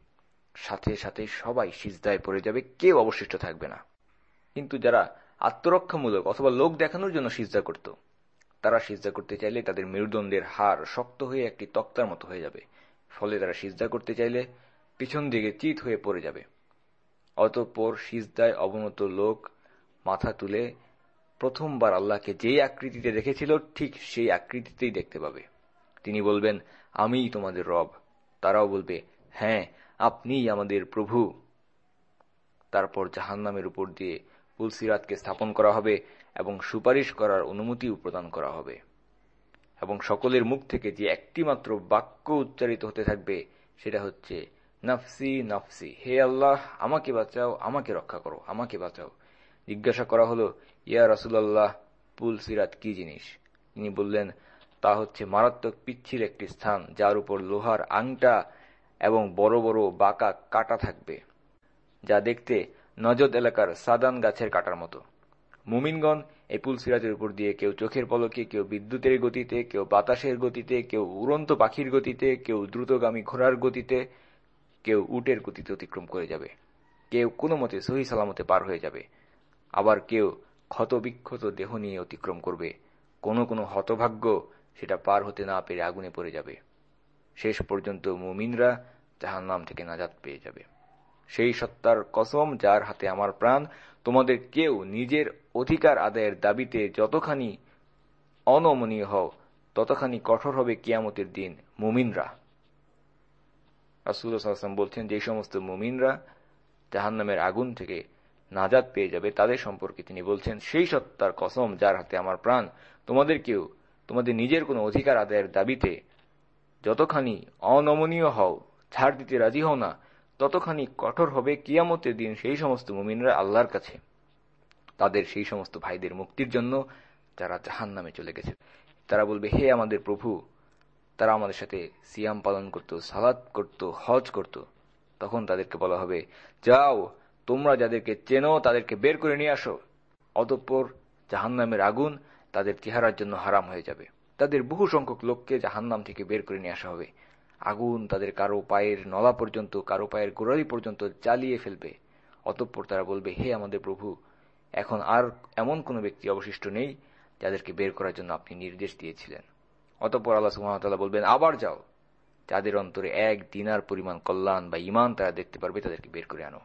সাথে সাথে সবাই সিজদায় পড়ে যাবে, কেউ অবশিষ্ট থাকবে না। কিন্তু যারা আত্মরক্ষামূলক অথবা লোক দেখানোর জন্য সিজদা করত, তারা সিজদা করতে চাইলে তাদের মেরুদণ্ডের হার শক্ত হয়ে একটি তক্তার মতো হয়ে যাবে। ফলে তারা সিজদা করতে চাইলে পিছন দিকে চিত হয়ে পড়ে যাবে। অতঃপর সিজদায় অবনত লোক মাথা তুলে প্রথমবার আল্লাহকে যেই আকৃতিতে দেখেছিল, ঠিক সেই আকৃতিতেই দেখতে পাবে। তিনি বলবেন আমিই তোমাদের রব। তারাও বলবে হ্যাঁ আপনিই আমাদের প্রভু। তারপর জাহান্নামের উপর দিয়ে পুলসিরাতকে স্থাপন করা হবে এবং সুপারিশ করার অনুমতিও প্রদান করা হবে। এবং সকলের মুখ থেকে যে একটি মাত্র বাক্য উচ্চারিত হতে থাকবে, সেটা হচ্ছে, নাফসি নাফসি, হে আল্লাহ, আমাকে বাঁচাও, আমাকে রক্ষা করো, আমাকে বাঁচাও। জিজ্ঞাসা করা হলো, ইয়া রসুল্লাহ পুল সিরাত কি জিনিস? তিনি বললেন তা হচ্ছে মারাত্মক পিচ্ছিল একটি স্থান, যার উপর লোহার আংটা এবং বড় বড় বাঁকা কাটা থাকবে, যা দেখতে নজদ এলাকার সাদান গাছের কাটার মতো। মুমিনগণ এই পুল সিরাজের উপর দিয়ে কেউ চোখের পলকে, কেউ বিদ্যুতের গতিতে, কেউ বাতাসের গতিতে, কেউ উড়ন্ত পাখির গতিতে, কেউ দ্রুতগামী ঘোড়ার গতিতে, কেউ উটের গতিতে অতিক্রম করে যাবে। কেউ কোনো মতে সহি সালামতে পার হয়ে যাবে, আবার কেউ ক্ষতবিক্ষত দেহ নিয়ে অতিক্রম করবে। কোনো কোনো হতভাগ্য সেটা পার হতে না পেরে আগুনে পড়ে যাবে। শেষ পর্যন্ত মুমিনরা জাহান নাম থেকে নাজাত পেয়ে যাবে। সেই সত্তার কসম যার হাতে আমার প্রাণ, তোমাদের কেউ নিজের অধিকার আদায়ের দাবিতে যতখানি অনমনীয় হও, ততখানি কঠোর হবে কিয়ামতের দিন মুমিনরা। রাসুল্লাহাম বলছেন, যে সমস্ত মুমিনরা জাহান নামের আগুন থেকে নাজাদ পেয়ে যাবে, তাদের সম্পর্কে তিনি বলছেন, সেই সত্তার কসম যার হাতে আমার প্রাণ, তোমাদের কেউ তোমাদের নিজের কোনো অধিকার আদায়ের দাবিতে যতখানি অনমনীয় হও, ছাড় দিতে রাজি হও না, ততখানি কঠোর হবে কিয়ামতের দিন সেই সমস্ত মুমিনরা আল্লাহর কাছে। তাদের সেই সমস্ত ভাইদের মুক্তির জন্য যারা জাহান নামে চলে গেছে। তারা বলবে, হে আমাদের প্রভু, তারা আমাদের সাথে সিয়াম পালন করত সালাদ করত, হজ করত। তখন তাদেরকে বলা হবে, যাও, তোমরা যাদেরকে চেনো তাদেরকে বের করে নিয়ে আসো। অতঃপর জাহান্নামের আগুন তাদের চেহারার জন্য হারাম হয়ে যাবে। তাদের বহু সংখ্যক লোককে জাহান্নাম থেকে বের করে নিয়ে আসা হবে। আগুন তাদের কারও পায়ের নলা পর্যন্ত, কারও পায়ের গোড়ালি পর্যন্ত জ্বালিয়ে ফেলবে। অতঃপর তারা বলবে, হে আমাদের প্রভু, এখন আর এমন কোনো ব্যক্তি অবশিষ্ট নেই যাদেরকে বের করার জন্য আপনি নির্দেশ দিয়েছিলেন। অতঃপর আল্লাহ সুহামতাল্লাহ বলবেন, আবার যাও। যাদের অন্তরে এক দিনার পরিমাণ কল্যাণ বা ইমান তারা দেখতে পারবে, তাদেরকে বের করে আনো।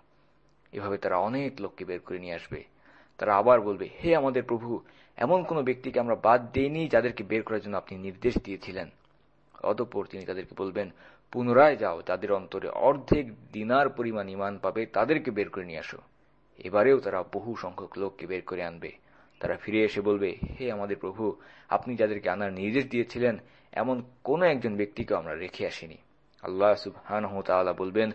এভাবে তারা অনেক লোককে বের করে নিয়ে আসবে। তারা আবার বলবে, হে আমাদের প্রভু এমন কোন ব্যক্তিকে আমরা বাদ দেইনি যাদেরকে বের করার জন্য আপনি নির্দেশ দিয়েছিলেন। অতঃপর তিনি তাদেরকে বলবেন, পুনরায় যাও যাদের অন্তরে অর্ধেক দিনার পরিমাণ ইমান পাবে, তাদেরকে বের করে নিয়ে আসো। এবারেও তারা বহু সংখ্যক লোককে বের করে আনবে। তারা ফিরে এসে বলবে, হে আমাদের প্রভু, আপনি যাদেরকে আনার নির্দেশ দিয়েছিলেন, এমন কোন একজন ব্যক্তিকে আমরা রেখে আসিনি। আল্লাহ সুবহান বলবেন,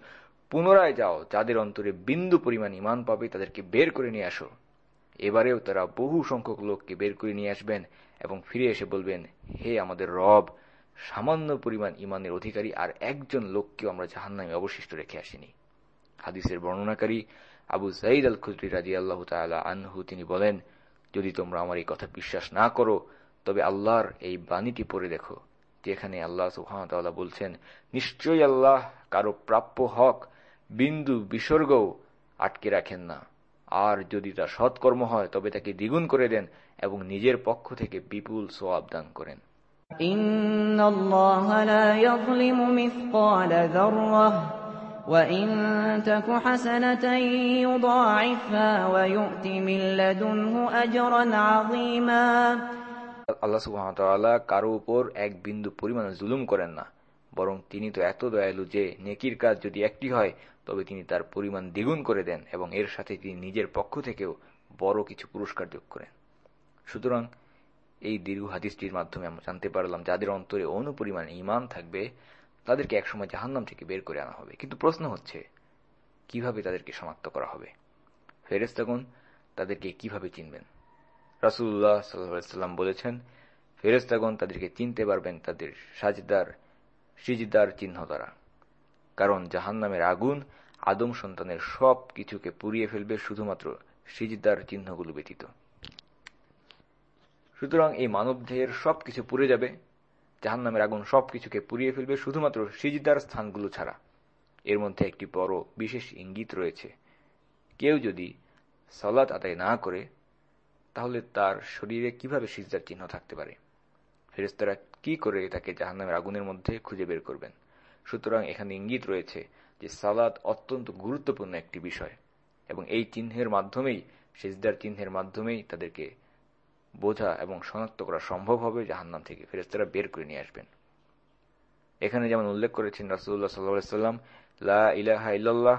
পুনরায় যাও, যাদের অন্তরে বিন্দু পরিমাণ ইমান পাবে, তাদেরকে বের করে নিয়ে আসো। এবারেও তারা বহু সংখ্যক লোককে বের করে নিয়ে আসবেন এবং ফিরে এসে বলবেন, হে আমাদের রব, সামান্য পরিমাণ ইমানের অধিকারী আর একজন লোককেও আমরা জাহান্নামে অবশিষ্ট রেখে আসিনি। হাদিসের বর্ণনাকারী আবু সাইদ আল খুদ্রি রাজি আল্লাহ তালা আনহু, তিনি বলেন, যদি তোমরা আমার এই কথা বিশ্বাস না করো, তবে আল্লাহর এই বাণীটি পড়ে দেখো, যেখানে আল্লাহ সুহামতাল্লাহ বলছেন, নিশ্চয়ই আল্লাহ কারও প্রাপ্য হক বিন্দু বিসর্গও আটকে রাখেন না। আর যদি তা সৎকর্ম হয় তবে তাকে দ্বিগুণ করে দেন এবং নিজের পক্ষ থেকে বিপুল সোয়াব দান করেন। কারও উপর এক বিন্দু পরিমাণ জুলুম করেন না বরং তিনি তো এত দয়ালু যে নেকির কাজ যদি একটি হয় তবে তিনি তার পরিমাণ দ্বিগুণ করে দেন এবং এর সাথে তিনি নিজের পক্ষ থেকেও বড় কিছু পুরস্কার যোগ করেন। সুতরাং এই দীর্ঘ হাদিসটির মাধ্যমে আমরা জানতে পারলাম যাদের অন্তরে অনুপরিমাণ ইমান থাকবে, তাদেরকে একসময় জাহান্নাম থেকে বের করে আনা হবে। কিন্তু প্রশ্ন হচ্ছে, কীভাবে তাদেরকে শনাক্ত করা হবে? ফেরেস্তাগুন তাদেরকে কীভাবে চিনবেন? রাসুল্লাহ সাল্লাম বলেছেন ফেরেস্তাগণ তাদেরকে চিনতে পারবেন তাদের সাজদার, সিজদার চিহ্ন দ্বারা। কারণ আগুন আদম সন্তানের সব কিছুকে পুড়িয়ে ফেলবে শুধুমাত্র সিজদার চিহ্নগুলো ব্যতীত। সুতরাং এই মানবদেহের সবকিছু পুড়ে যাবে, জাহান্নামের আগুন সবকিছুকে পুড়িয়ে ফেলবে শুধুমাত্র সিজদার স্থানগুলো ছাড়া। এর মধ্যে একটি বড়, বিশেষ ইঙ্গিত রয়েছে। কেউ যদি সালাত আদায় না করে, তাহলে তার শরীরে কীভাবে সিজদার চিহ্ন থাকতে পারে? ফেরেস্তারা কি করে তাকে জাহান্নামের আগুনের মধ্যে খুঁজে বের করবেন? সুতরাং এখানে ইঙ্গিত রয়েছে যে সালাদ অত্যন্ত গুরুত্বপূর্ণ একটি বিষয়, এবং এই চিহ্নের মাধ্যমেই, সিজদার চিহ্নের মাধ্যমেই তাদেরকে বোঝা এবং শনাক্ত করা সম্ভব হবে, জাহান্নাম থেকে ফেরেস্তারা বের করে নিয়ে আসবেন। এখানে যেমন উল্লেখ করেছেন রাসুল্লাহ সাল্লাহ সাল্লাম লা ইলাহা ইল্লাল্লাহ,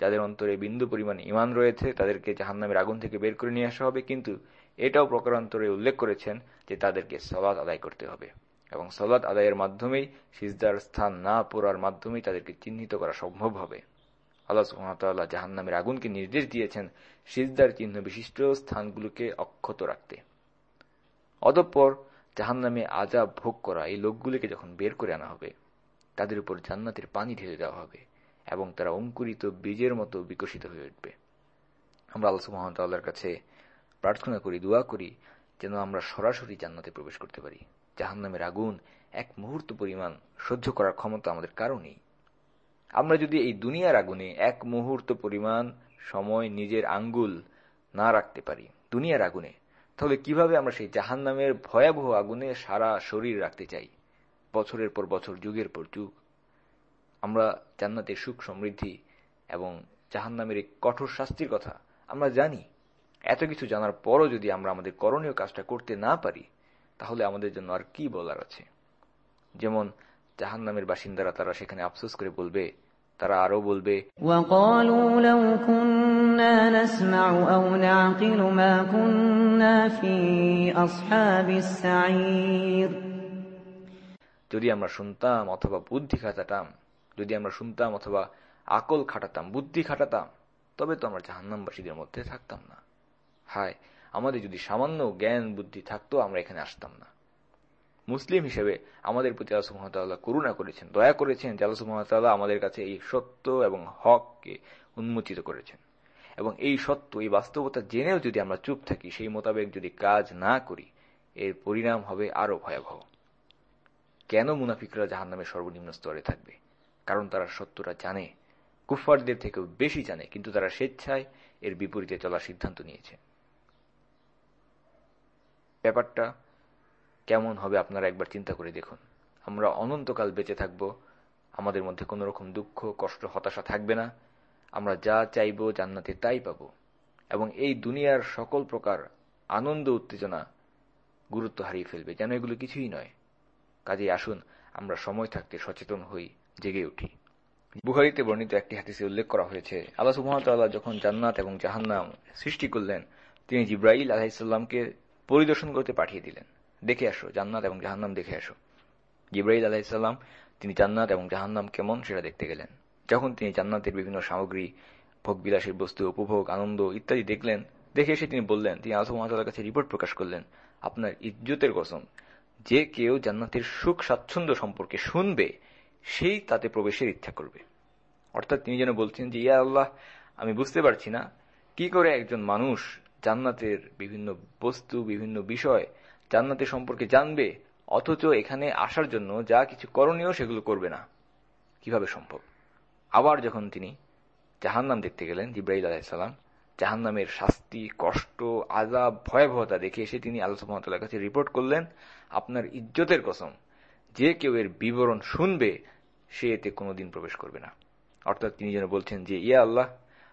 যাদের অন্তরে বিন্দু পরিমাণ ইমান রয়েছে, তাদেরকে জাহান্নামের আগুন থেকে বের করে নিয়ে আসা হবে, কিন্তু এটাও প্রকারান্তরে উল্লেখ করেছেন যে তাদেরকে সলাদ আদায় করতে হবে। এবং সলাৎ আদায়ের মাধ্যমেই সিজদার স্থান না পড়ার মাধ্যমেই তাদেরকে চিহ্নিত করা সম্ভব হবে। আল্লাহ সুহামতাল্লাহ জাহান্নামের আগুনকে নির্দেশ দিয়েছেন সিজদার চিহ্ন বিশিষ্ট স্থানগুলোকে অক্ষত রাখতে। অতঃপর জাহান্নামে আজাব ভোগ করা এই লোকগুলিকে যখন বের করে আনা হবে, তাদের উপর জান্নাতের পানি ঢেলে দেওয়া হবে এবং তারা অঙ্কুরিত বীজের মতো বিকশিত হয়ে উঠবে। আমরা আল্লাহ সুহামতাল্লাহর কাছে প্রার্থনা করি, দোয়া করি যেন আমরা সরাসরি জান্নাতে প্রবেশ করতে পারি। জাহান্নামের আগুন এক মুহূর্ত পরিমাণ সহ্য করার ক্ষমতা আমাদের কারও নেই আমরা যদি এই দুনিয়ার আগুনে এক মুহূর্ত পরিমাণ সময় নিজের আঙ্গুল না রাখতে পারি, দুনিয়ার আগুনে, তাহলে কীভাবে আমরা সেই জাহান্নামের ভয়াবহ আগুনে সারা শরীর রাখতে চাই? বছরের পর বছর, যুগের পর যুগ। আমরা জান্নাতের সুখ সমৃদ্ধি এবং জাহান্নামের এই কঠোর শাস্তির কথা আমরা জানি। এত কিছু জানার পরও যদি আমরা আমাদের করণীয় কাজটা করতে না পারি তাহলে আমাদের জন্য আর কি বলার আছে? যেমন জাহান নামের বাসিন্দারা তারা সেখানে আফসোস করে বলবে তারা আরও বলবে যদি আমরা শুনতাম অথবা বুদ্ধি খাটাতাম যদি আমরা শুনতাম অথবা আকল খাটাতাম বুদ্ধি খাটাতাম তবে তো আমরা জাহান্নামবাসীদের মধ্যে থাকতাম না। হায় আমাদের যদি সামান্য জ্ঞান বুদ্ধি থাকতো, আমরা এখানে আসতাম না। মুসলিম হিসেবে আমাদের প্রতি আল্লাহ করুণা করেছেন, দয়া করেছেন যে আল্লাহ আমাদের কাছে এই সত্য এবং হককে উন্মোচিত করেছেন। এবং এই সত্য, এই বাস্তবতা জেনেও যদি আমরা চুপ থাকি, সেই মোতাবেক যদি কাজ না করি, এর পরিণাম হবে আরও ভয়াবহ। কেন মুনাফিকরা জাহান নামে সর্বনিম্ন স্তরে থাকবে? কারণ তারা সত্যটা জানে কুফারদের থেকেও বেশি জানে, কিন্তু তারা স্বেচ্ছায় এর বিপরীতে চলার সিদ্ধান্ত নিয়েছে। ব্যাপারটা কেমন হবে আপনারা একবার চিন্তা করে দেখুন। আমরা অনন্তকাল বেঁচে থাকব, আমাদের মধ্যে কোনো রকম দুঃখ, কষ্ট, হতাশা থাকবে না। আমরা যা চাইব জান্নাতে তাই পাব। এবং এই দুনিয়ার সকল প্রকার আনন্দ, উত্তেজনা গুরুত্ব হারিয়ে ফেলবে। যেন এগুলো কিছুই নয়। কাজে আসুন, আমরা সময় থাকতে সচেতন হই, জেগে উঠি। বুহারিতে বর্ণিত একটি হাতিসে উল্লেখ করা হয়েছে, আল্লাহ সুহামতাল্লাহ যখন জান্নাত এবং জাহান্নাম সৃষ্টি করলেন, তিনি জিব্রাইল আলাহিসাল্লামকে পরিদর্শন করতে পাঠিয়ে দিলেন। দেখে আসো, জান্নাত এবং জাহান্নাম দেখে আসো। জিব্রাইল আলাহিসাল্লাম তিনি জান্নাত এবং জাহান্নাম কেমন সেটা দেখতে গেলেন। যখন তিনি জান্নাতের বিভিন্ন সামগ্রী, ভোগবিলাসের বস্তু, উপভোগ, আনন্দ ইত্যাদি দেখলেন, দেখে এসে তিনি বললেন, তিনি আল্লাহ মহাতালার কাছে রিপোর্ট প্রকাশ করলেন, আপনার ইজ্জতের কসম, যে কেউ জান্নাতের সুখ, স্বাচ্ছন্দ্য সম্পর্কে শুনবে, সেই তাতে প্রবেশের ইচ্ছা করবে। অর্থাৎ তিনি যেন বলছেন যে, ইয়া আল্লাহ, আমি বুঝতে পারছি না, কি করে একজন মানুষ জান্নাতের বিভিন্ন বস্তু, বিভিন্ন বিষয় জান্নাতের সম্পর্কে জানবে, অথচ এখানে আসার জন্য যা কিছু করণীয় সেগুলো করবে না। কীভাবে সম্ভব? আবার যখন তিনি জাহান্নাম দেখতে গেলেন জিব্রাহিল আলাহিসাল্লাম জাহান্নামের শাস্তি, কষ্ট আজাব ভয়াবহতা দেখে এসে তিনি আল্লাহ কাছে রিপোর্ট করলেন, আপনার ইজ্জতের কসম, যে কেউ এর বিবরণ শুনবে, সে এতে কোনোদিন প্রবেশ করবে না। অর্থাৎ তিনি যেন বলছেন যে, ইয়া আল্লাহ,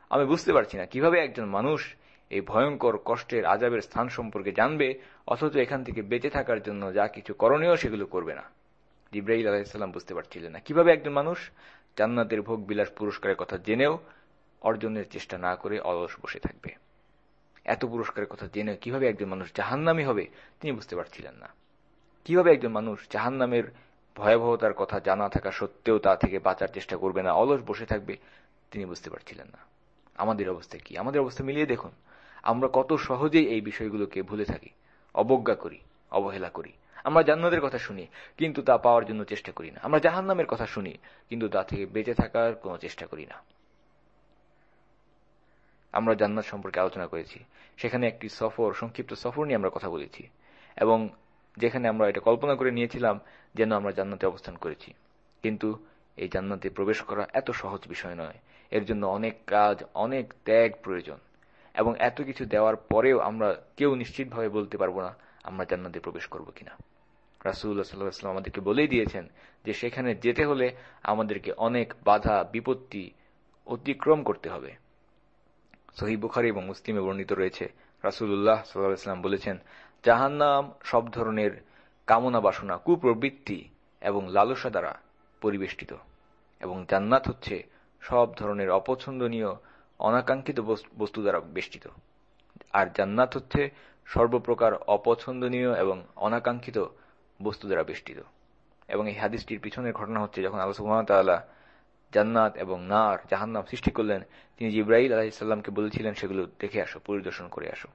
আমি বুঝতে পারছি না, কীভাবে একজন মানুষ এই ভয়ঙ্কর কষ্টের আজাবের স্থান সম্পর্কে জানবে, অথচ এখান থেকে বেঁচে থাকার জন্য যা কিছু করণীয় সেগুলো করবে না। জিব্রাহিল আলাহিসাল্লাম বুঝতে পারছিলেন না। কীভাবে একজন মানুষ জান্নাতের ভোগ বিলাস পুরস্কারের কথা জেনেও অর্জনের চেষ্টা না করে অলস বসে থাকবে? এত পুরস্কারের কথা জেনে কীভাবে একজন মানুষ জাহান্নামি হবে, তিনি বুঝতে পারছিলেন না। কীভাবে একজন মানুষ জাহান্নামের ভয়াবহতার কথা জানা থাকা সত্ত্বেও তা থেকে বাঁচার চেষ্টা করবে না, অলস বসে থাকবে, তিনি বুঝতে পারছিলেন না। আমাদের অবস্থা কি? আমাদের অবস্থা মিলিয়ে দেখুন। আমরা কত সহজেই এই বিষয়গুলোকে ভুলে থাকি। অবজ্ঞা করি, অবহেলা করি। আমরা জান্নাতের কথা শুনি, কিন্তু তা পাওয়ার জন্য চেষ্টা করি না। আমরা জাহান্নামের কথা শুনি, কিন্তু তা থেকে বেঁচে থাকার কোনো চেষ্টা করি না। আমরা জান্নাত সম্পর্কে আলোচনা করেছি। সেখানে একটি সফর, সংক্ষিপ্ত সফর নিয়ে আমরা কথা বলেছি। এবং যেখানে আমরা এটা কল্পনা করে নিয়েছিলাম যেন আমরা জান্নাতে অবস্থান করেছি। কিন্তু এই জান্নাতে প্রবেশ করা এত সহজ বিষয় নয়। এর জন্য অনেক কাজ, অনেক ত্যাগ প্রয়োজন। এবং এত কিছু দেওয়ার পরেও আমরা কেউ নিশ্চিতভাবে বলতে পারব না আমরা জান্নাতে প্রবেশ করব কিনা। রাসুল্লাহ সাল্লাহাম আমাদেরকে বলেই দিয়েছেন যে সেখানে যেতে হলে আমাদেরকে অনেক বাধা, বিপত্তি অতিক্রম করতে হবে। সহি বুখারি এবং মুসলিমে বর্ণিত রয়েছে রাসুল্লাহ সাল্লাহাম বলেছেন, জাহান্নাম সব ধরনের কামনা বাসনা, কুপ্রবৃত্তি এবং লালসা দ্বারা পরিবেষ্টিত এবং জান্নাত হচ্ছে সব ধরনের অপছন্দনীয় অনাকাঙ্ক্ষিত বস্তু দ্বারা বেষ্টিত। আর জান্নাত হচ্ছে সর্বপ্রকার অপছন্দনীয় এবং অনাকাঙ্ক্ষিত বস্তু দ্বারা বেষ্টিত। এবং এই হাদিসটির পিছনের ঘটনা হচ্ছে যখন আল্লাহ সুহামতাল্লাহ জান্নাত এবং নার, জাহান্নাম সৃষ্টি করলেন, তিনি জিব্রাহিল আলাহিসাল্লামকে বলেছিলেন, সেগুলো দেখে আসো, পরিদর্শন করে আসো।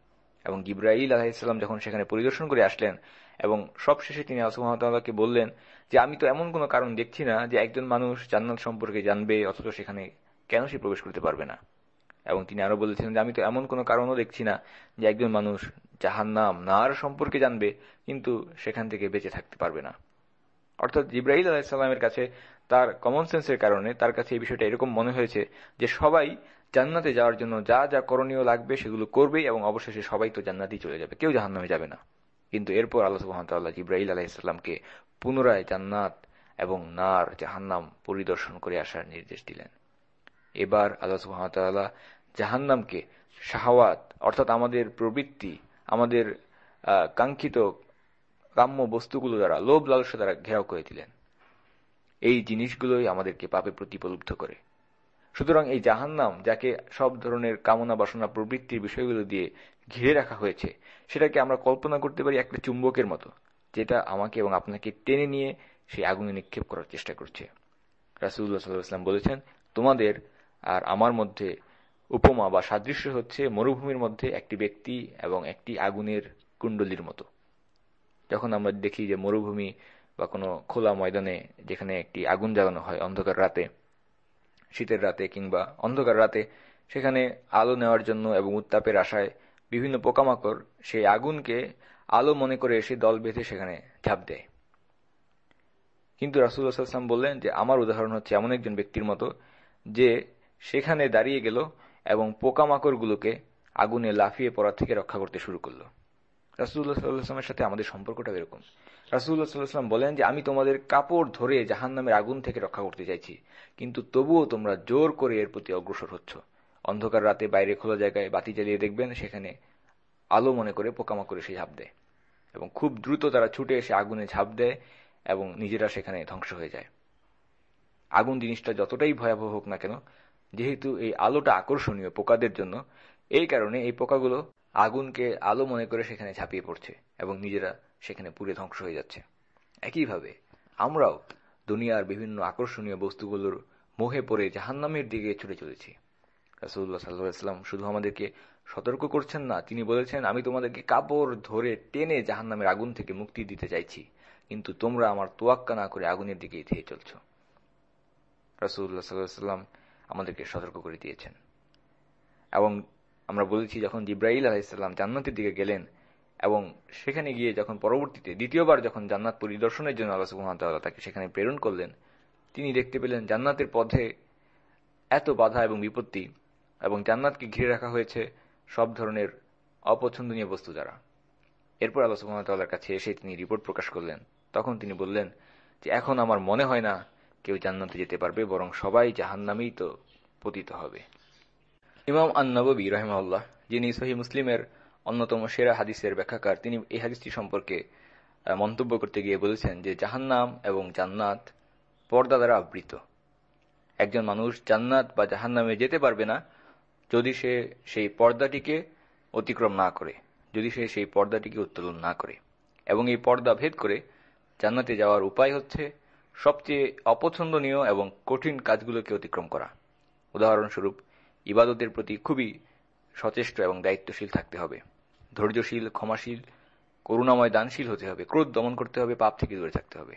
এবং জিব্রাহিল আলাহিসাল্লাম যখন সেখানে পরিদর্শন করে আসলেন, এবং সবশেষে তিনি আল্লাহকে বললেন যে, আমি তো এমন কোনো কারণ দেখছি না যে, একজন মানুষ জান্নাত সম্পর্কে জানবে, অথচ সেখানে কেন সে প্রবেশ করতে পারবে না? এবং তিনি আরও বলেছিলেন যে, আমি তো এমন কোনো কারণও দেখছি না যে একজন মানুষ জাহান্নাম, নার সম্পর্কে জানবে, কিন্তু সেখান থেকে বেঁচে থাকতে পারবে না। অর্থাৎ জিব্রাহিল আলাহিসাল্লামের কাছে তার কমন সেন্সের কারণে তার কাছে এই বিষয়টা এরকম মনে হয়েছে যে, সবাই জান্নাতে যাওয়ার জন্য যা যা করণীয় লাগবে সেগুলো করবে এবং অবশেষে সবাই তো জান্নাতেই চলে যাবে। কেউ জাহান্নামে যাবে না। কিন্তু এরপর আল্লাহ সুহামতাল্লাহ জিব্রাহিল আলাহিসাল্লামকে পুনরায় জান্নাত এবং নার, জাহান্নাম পরিদর্শন করে আসার নির্দেশ দিলেন। এবার আল্লাহ সুহামতাল্লাহ জাহান্নামকে শাহওয়াত, অর্থাৎ আমাদের প্রবৃত্তি, আমাদের কাঙ্ক্ষিত কাম্য বস্তুগুলো দ্বারা লোভ লালসা দ্বারা ঘেরাও করে দিলেন, এই জিনিসগুলোই আমাদেরকে পাপে প্রতিপলব্ধ করে। সুতরাং এই জাহান্নাম, যাকে সব ধরনের কামনা বাসনা প্রবৃত্তির বিষয়গুলো দিয়ে ঘিরে রাখা হয়েছে, সেটাকে আমরা কল্পনা করতে পারি একটা চুম্বকের মতো, যেটা আমাকে এবং আপনাকে টেনে নিয়ে সেই আগুনে নিক্ষেপ করার চেষ্টা করছে। রাসুল্লাহ সাল্লাহাম বলেছেন, তোমাদের আর আমার মধ্যে উপমা বা সাদৃশ্য হচ্ছে মরুভূমির মধ্যে একটি ব্যক্তি এবং একটি আগুনের কুণ্ডলির মতো। যখন আমরা দেখি যে মরুভূমি বা কোনো খোলা ময়দানে যেখানে একটি আগুন জ্বালানো হয় অন্ধকার রাতে, শীতের রাতে কিংবা অন্ধকার রাতে, সেখানে আলো নেওয়ার জন্য এবং উত্তাপের আশায় বিভিন্ন পোকামাকড় সেই আগুনকে আলো মনে করে এসে দল বেঁধে সেখানে ঝাঁপ দেয়। কিন্তু রাসুল্লাহাম বললেন যে, আমার উদাহরণ হচ্ছে এমন একজন ব্যক্তির মতো যে সেখানে দাঁড়িয়ে গেল এবং পোকামাকড়গুলোকে আগুনে লাফিয়ে পড়া থেকে রক্ষা করতে শুরু করল। রাসুল্লাহ সাল্লাহামের সাথে আমাদের সম্পর্কটা এরকম। রাসুল্লাহ সাল্লাহাম বলেন যে, আমি তোমাদের কাপড় ধরে জাহান নামের আগুন থেকে রক্ষা করতে চাইছি, কিন্তু তবুও তোমরা জোর করে এর প্রতি অগ্রসর হচ্ছ। অন্ধকার রাতে বাইরে খোলা জায়গায় বাতি জ্বালিয়ে দেখবেন সেখানে আলো মনে করে পোকামাকড়ে সে ঝাঁপ দেয় এবং খুব দ্রুত তারা ছুটে এসে আগুনে ঝাঁপ দেয় এবং নিজেরা সেখানে ধ্বংস হয়ে যায়। আগুন জিনিসটা যতটাই ভয়াবহ হোক না কেন যেহেতু এই আলোটা আকর্ষণীয় পোকাদের জন্য, এই কারণে এই পোকাগুলো আগুনকে আলো মনে করে সেখানে ঝাঁপিয়ে পড়ছে এবং নিজেরা সেখানে পুড়ে ধ্বংস হয়ে যাচ্ছে। একইভাবে আমরাও দুনিয়ার বিভিন্ন আকর্ষণীয় বস্তুগুলোর মোহে পড়ে জাহান্নামের দিকে ছুটে চলেছি। রাসুল্লাহ সাল্লাহাম শুধু আমাদেরকে সতর্ক করছেন না, তিনি বলেছেন, আমি তোমাদেরকে কাপড় ধরে টেনে জাহান্নামের আগুন থেকে মুক্তি দিতে চাইছি, কিন্তু তোমরা আমার তোয়াক্কা না করে আগুনের দিকে ধেয়ে চলছ। রাসুল্লাহ সাল্লাহাম আমাদেরকে সতর্ক করে দিয়েছেন। এবং আমরা বলেছি যখন জিব্রাহিল আলাহিসাল্লাম জান্নাতের দিকে গেলেন এবং সেখানে গিয়ে যখন পরবর্তীতে দ্বিতীয়বার যখন জান্নাত পরিদর্শনের জন্য আল্লাহ সুহামতাল্লাহ তাকে সেখানে প্রেরণ করলেন, তিনি দেখতে পেলেন জান্নাতের পথে এত বাধা এবং বিপত্তি এবং জান্নাতকে ঘিরে রাখা হয়েছে সব ধরনের অপছন্দনীয় বস্তু দ্বারা। এরপর আল্লাহ সুহামতাল্লাহর কাছে এসে তিনি রিপোর্ট প্রকাশ করলেন। তখন তিনি বললেন যে, এখন আমার মনে হয় না কেউ জান্নাতে যেতে পারবে, বরং সবাই জাহান্নামেই তো পতিত হবে। ইমাম আন্নবী রহমাউল্লাহ যিনি সহি মুসলিমের অন্যতম সেরা হাদিসের ব্যাখ্যাকার, তিনি এই হাদিসটি সম্পর্কে মন্তব্য করতে গিয়ে বলেছেন যে, জাহান্নাম এবং জান্নাত পর্দা দ্বারা আবৃত। একজন মানুষ জান্নাত বা জাহান্নামে যেতে পারবে না যদি সে সেই পর্দাটিকে অতিক্রম না করে, যদি সে সেই পর্দাটিকে উত্তোলন না করে। এবং এই পর্দা ভেদ করে জান্নাতে যাওয়ার উপায় হচ্ছে সবচেয়ে অপছন্দনীয় এবং কঠিন কাজগুলোকে অতিক্রম করা। উদাহরণস্বরূপ, ইবাদতের প্রতি খুবই সচেষ্ট এবং দায়িত্বশীল থাকতে হবে। ধৈর্যশীল, ক্ষমাশীল করুণাময় দানশীল হতে হবে। ক্রোধ দমন করতে হবে, পাপ থেকে দূরে থাকতে হবে।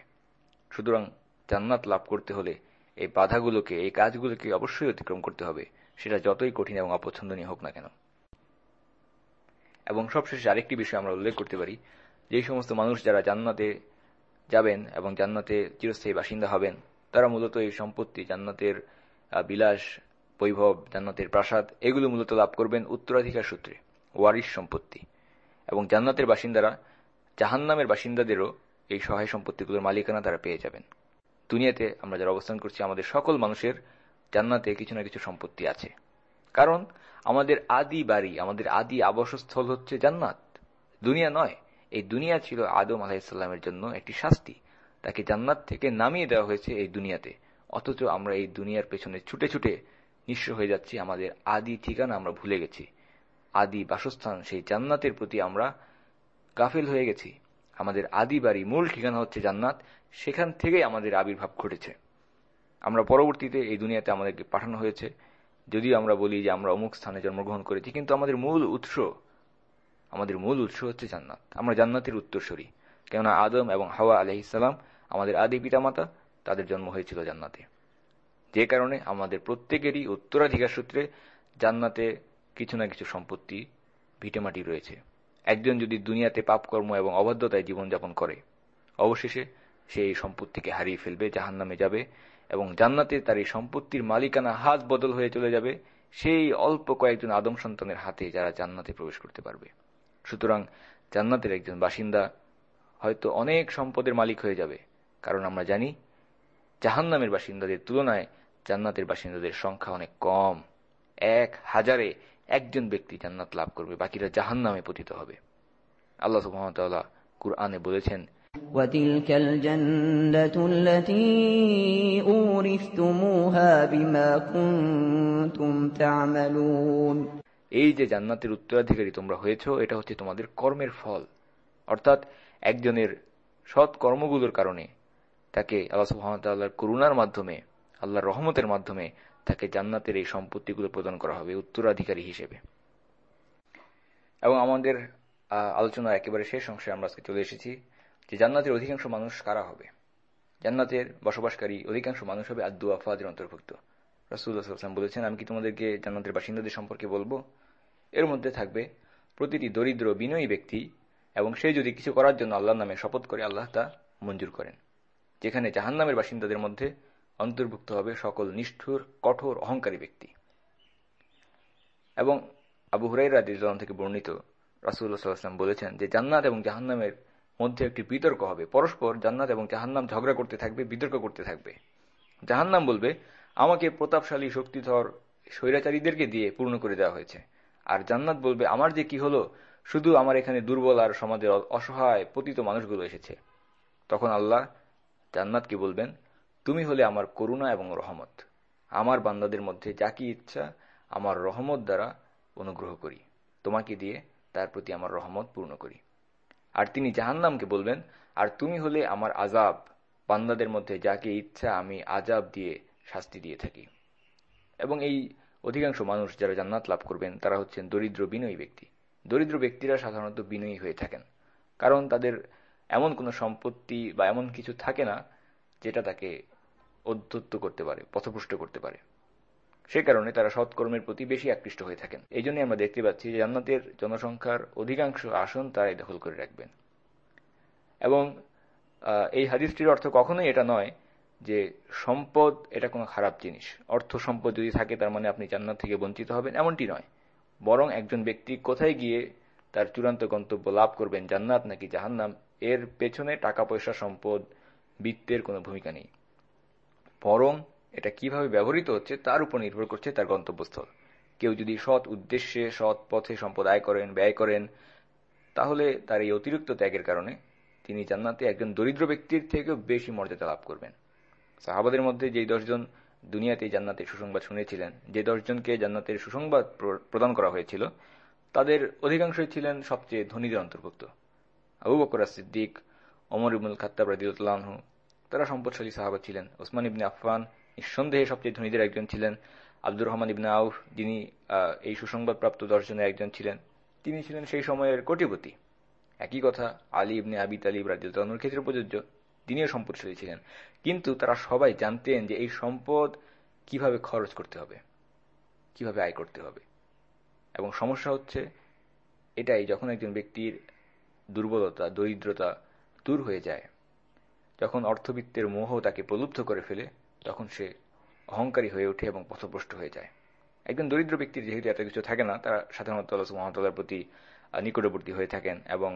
সুতরাং জান্নাত লাভ করতে হলে এই বাধাগুলোকে, এই কাজগুলোকে অবশ্যই অতিক্রম করতে হবে। সেটা যতই কঠিন এবং অপছন্দনীয় হোক না কেন। এবং সবশেষে আরেকটি বিষয় আমরা উল্লেখ করতে পারি যেই সমস্ত মানুষ যারা জান্নাতে যাবেন এবং জান্নাতে চিরস্থায়ী বাসিন্দা হবেন। তারা মূলত এই সম্পত্তি, জান্নাতের বিলাস, বৈভব, জান্নাতের প্রাসাদ, এগুলো মূলত লাভ করবেন উত্তরাধিকার সূত্রে, ওয়ারিশ সম্পত্তি। এবং জান্নাতের বাসিন্দারা জাহান্নামের বাসিন্দাদেরও এই সহায় সম্পত্তিগুলোর মালিকানা তারা পেয়ে যাবেন। দুনিয়াতে আমরা যারা অবস্থান করছি, আমাদের সকল মানুষের জান্নাতে কিছু না কিছু সম্পত্তি আছে। কারণ আমাদের আদি বাড়ি, আমাদের আদি আবাসস্থল হচ্ছে জান্নাত। দুনিয়া নয় এই দুনিয়া ছিল আদম আলাহিসাল্লামের জন্য একটি শাস্তি। তাকে জান্নাত থেকে নামিয়ে দেওয়া হয়েছে এই দুনিয়াতে। অথচ আমরা এই দুনিয়ার পেছনে ছুটে ছুটে নিঃস্ব হয়ে যাচ্ছি, আমাদের আদি ঠিকানা আমরা ভুলে গেছি। আদি বাসস্থান, সেই জান্নাতের প্রতি আমরা গাফিল হয়ে গেছি। আমাদের আদি বাড়ি মূল ঠিকানা হচ্ছে জান্নাত, সেখান থেকেই আমাদের আবির্ভাব ঘটেছে। আমরা পরবর্তীতে এই দুনিয়াতে আমাদেরকে পাঠানো হয়েছে। যদিও আমরা বলি যে আমরা অমুক স্থানে জন্মগ্রহণ করেছি, কিন্তু আমাদের মূল উৎস আমাদের মূল উৎস হচ্ছে জান্নাত। আমরা জান্নাতের উত্তরসূরি। কেননা আদম এবং হাওয়া আলহিসাল্লাম আমাদের আদি পিতামাতা, তাদের জন্ম হয়েছিল জান্নাতে। যে কারণে আমাদের প্রত্যেকেরই উত্তরাধিকার সূত্রে জান্নাতে কিছু না কিছু সম্পত্তি, ভিটেমাটি রয়েছে। একজন যদি দুনিয়াতে পাপকর্ম এবং অবাধ্যতায় জীবনযাপন করে, অবশেষে সে এই সম্পত্তিকে হারিয়ে ফেলবে জাহান নামে যাবে এবং জান্নাতে তার এই সম্পত্তির মালিকানা হাত বদল হয়ে চলে যাবে সেই অল্প কয়েকজন আদম সন্তানের হাতে যারা জান্নাতে প্রবেশ করতে পারবে। সুতরাং জান্নাতের একজন বাসিন্দা হয়তো অনেক সম্পদের মালিক হয়ে যাবে। কারণ আমরা জানি, জাহান্নামের বাসিন্দাদের তুলনায় জান্নাতের বাসিন্দাদের সংখ্যা অনেক কম। এক হাজারে একজন ব্যক্তি জান্নাত লাভ করবে, বাকিরা জাহান্নামে পতিত হবে। আল্লাহ সুহামতাল্লাহ কুরআনে বলেছেন এই যে জান্নাতের উত্তরাধিকারী তোমরা হয়েছ, এটা হচ্ছে তোমাদের কর্মের ফল। অর্থাৎ একজনের সৎ কর্মগুলোর কারণে তাকে আল্লাহ সুহামতাল্লাহর করুণার মাধ্যমে, আল্লাহর রহমতের মাধ্যমে তাকে জান্নাতের এই সম্পত্তিগুলো প্রদান করা হবে উত্তরাধিকারী হিসেবে। এবং আমাদের আলোচনা একেবারে শেষ অংশে আমরা আজকে চলে এসেছি যে জান্নাতের অধিকাংশ মানুষ কারা হবে? জান্নাতের বসবাসকারী অধিকাংশ মানুষ হবে আদু আফাদের অন্তর্ভুক্ত। রাসুল্লাহাম বলেছেন, আমি কি তোমাদেরকে জান্নাতের বাসিন্দাদের সম্পর্কে বলব? এর মধ্যে থাকবে প্রতিটি দরিদ্র বিনয়ী ব্যক্তি এবং সে যদি কিছু করার জন্য আল্লাহর নামে শপথ করে, আল্লাহ তা মঞ্জুর করেন। যেখানে জাহান্নামের বাসিন্দাদের মধ্যে অন্তর্ভুক্ত হবে সকল নিষ্ঠুর, কঠোর, অহংকারী ব্যক্তি। এবং আবু হুরাই রাদিজন থেকে বর্ণিত রাসুল্লাহ সাল্লাম বলেছেন যে জান্নাত এবং জাহান্নামের মধ্যে একটি বিতর্ক হবে। পরস্পর জান্নাত এবং জাহান্নাম ঝগড়া করতে থাকবে, বিতর্ক করতে থাকবে। জাহান্নাম বলবে, আমাকে প্রতাপশালী, শক্তিধর, স্বৈরাচারীদেরকে দিয়ে পূর্ণ করে দেওয়া হয়েছে। আর জান্নাত বলবে, আমার যে কি হলো? শুধু আমার এখানে দুর্বল আর সমাজের অসহায় পতিত মানুষগুলো এসেছে। তখন আল্লাহ জান্নাতকে বলবেন, তুমি হলে আমার করুণা এবং রহমত। আমার বান্দাদের মধ্যে যা কি ইচ্ছা, আমার রহমত দ্বারা অনুগ্রহ করি। তোমাকে দিয়ে তার প্রতি আমার রহমত পূর্ণ করি। আর তিনি জাহান্নামকে বলবেন, আর তুমি হলে আমার আজাব বান্দাদের মধ্যে যাকে ইচ্ছা, আমি আজাব দিয়ে শাস্তি দিয়ে থাকি। এবং এই অধিকাংশ মানুষ যারা জান্নাত লাভ করবেন, তারা হচ্ছেন দরিদ্র বিনয়ী ব্যক্তি। দরিদ্র ব্যক্তিরা সাধারণত বিনয়ী হয়ে থাকেন। কারণ তাদের এমন কোনো সম্পত্তি বা এমন কিছু থাকে না, যেটা তাকে অধ্যত্ত করতে পারে পথপুষ্ট করতে পারে। সে কারণে তারা সৎকর্মের প্রতি বেশি আকৃষ্ট হয়ে থাকেন। এই জন্যই আমরা দেখতে পাচ্ছি যে জান্নাতের জনসংখ্যার অধিকাংশ আসন তারাই দখল করে রাখবেন। এবং এই হাদিসটির অর্থ কখনোই এটা নয় যে সম্পদ এটা কোনো খারাপ জিনিস। অর্থ সম্পদ যদি থাকে, তার মানে আপনি জান্নাত থেকে বঞ্চিত হবেন। এমনটি নয়। বরং একজন ব্যক্তি কোথায় গিয়ে তার চূড়ান্ত গন্তব্য লাভ করবেন, জান্নাত নাকি জাহান্নাম, এর পেছনে টাকা পয়সা সম্পদ, বৃত্তের কোনো ভূমিকা নেই। বরং এটা কীভাবে ব্যবহৃত হচ্ছে, তার উপর নির্ভর করছে তার গন্তব্যস্থল। কেউ যদি সৎ উদ্দেশ্যে, সৎ পথে সম্পদ আয় করেন, ব্যয় করেন, তাহলে তার এই অতিরিক্ত ত্যাগের কারণে তিনি জান্নাতে একজন দরিদ্র ব্যক্তির থেকেও বেশি মর্যাদা লাভ করবেন। সাহাবাদের মধ্যে যেই দশজন দুনিয়াতে জান্নাতের সুসংবাদ শুনেছিলেন, যে দশজনকে জান্নাতের সুসংবাদ প্রদান করা হয়েছিল, তাদের অধিকাংশই ছিলেন সবচেয়ে ধনীদের অন্তর্ভুক্ত। আবু বকর সিদ্দিক অমর ইবুল খাত্তাব রাদিউল্লাহ তারা সম্পদশালী সাহাবা ছিলেন। ওসমান ইবনে আফফান নিঃসন্দেহে সবচেয়ে ধনীদের একজন ছিলেন। আব্দুর রহমান ইবনে আউফ, যিনি এই সুসংবাদপ্রাপ্ত দশজনের একজন ছিলেন, তিনি ছিলেন সেই সময়ের কোটিপতি। একই কথা আলী ইবনে আবি তালিব রাজিউদ্দানুর ক্ষেত্রে প্রযোজ্য। তিনিও সম্পদশালী ছিলেন। কিন্তু তারা সবাই জানতেন যে এই সম্পদ কীভাবে খরচ করতে হবে, কীভাবে আয় করতে হবে। এবং সমস্যা হচ্ছে এটাই, যখন একজন ব্যক্তির দুর্বলতা, দরিদ্রতা দূর হয়ে যায়, যখন অর্থবিত্তের মোহ তাকে প্রলুব্ধ করে ফেলে, তখন সে অহংকারী হয়ে ওঠে এবং পথভ্রষ্ট হয়ে যায়। একজন দরিদ্র ব্যক্তির যেহেতু এত কিছু থাকে না, তারা সাধারণত আল্লাহ মহামতাল্লার প্রতি নিকটবর্তী হয়ে থাকেন এবং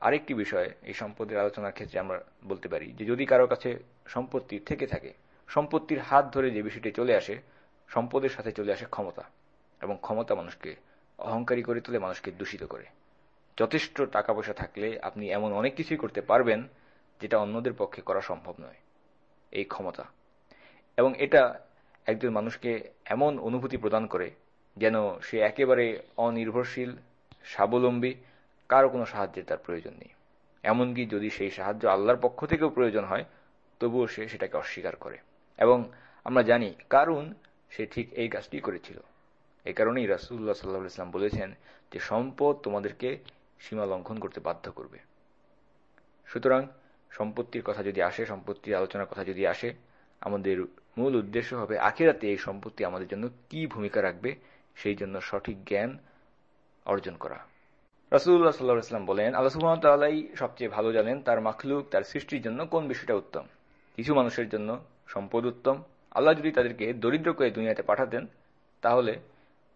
আরেকটি বিষয় এই সম্পদের আলোচনার ক্ষেত্রে আমরা বলতে পারি যে যদি কারও কাছে সম্পত্তি থেকে থাকে, সম্পত্তির হাত ধরে যে বিষয়টি চলে আসে, সম্পদের সাথে চলে আসে ক্ষমতা এবং ক্ষমতা মানুষকে অহংকারী করে তোলে, মানুষকে দূষিত করে। যথেষ্ট টাকা পয়সা থাকলে আপনি এমন অনেক কিছুই করতে পারবেন যেটা অন্যদের পক্ষে করা সম্ভব নয়, এই ক্ষমতা। এবং এটা একজন মানুষকে এমন অনুভূতি প্রদান করে যেন সে একেবারে অনির্ভরশীল, স্বাবলম্বী কারও কোনো সাহায্যের তার প্রয়োজন নেই। এমনকি যদি সেই সাহায্য আল্লাহর পক্ষ থেকেও প্রয়োজন হয়, তবুও সে সেটাকে অস্বীকার করে। এবং আমরা জানি কারণ সে ঠিক এই কাজটি করেছিল। এই কারণেই রাসুল্লাহ সাল্লাহ ইসলাম বলেছেন যে সম্পদ তোমাদেরকে সীমা লঙ্ঘন করতে বাধ্য করবে। সুতরাং সম্পত্তির কথা যদি আসে, সম্পত্তির আলোচনার কথা যদি আসে, আমাদের মূল উদ্দেশ্য হবে আখেরাতে এই সম্পত্তি আমাদের জন্য কি ভূমিকা রাখবে, সেই জন্য সঠিক জ্ঞান অর্জন করা। রাসুল্লাহ সাল্লাহ ইসলাম বলেন, আল্লাহ সুহামতাল্লাহ সবচেয়ে ভালো জানেন তার মাখলুক, তার সৃষ্টির জন্য কোন বিষয়টা উত্তম। কিছু মানুষের জন্য সম্পদ উত্তম। আল্লাহ যদি তাদেরকে দরিদ্র করে দুনিয়াতে পাঠাতেন, তাহলে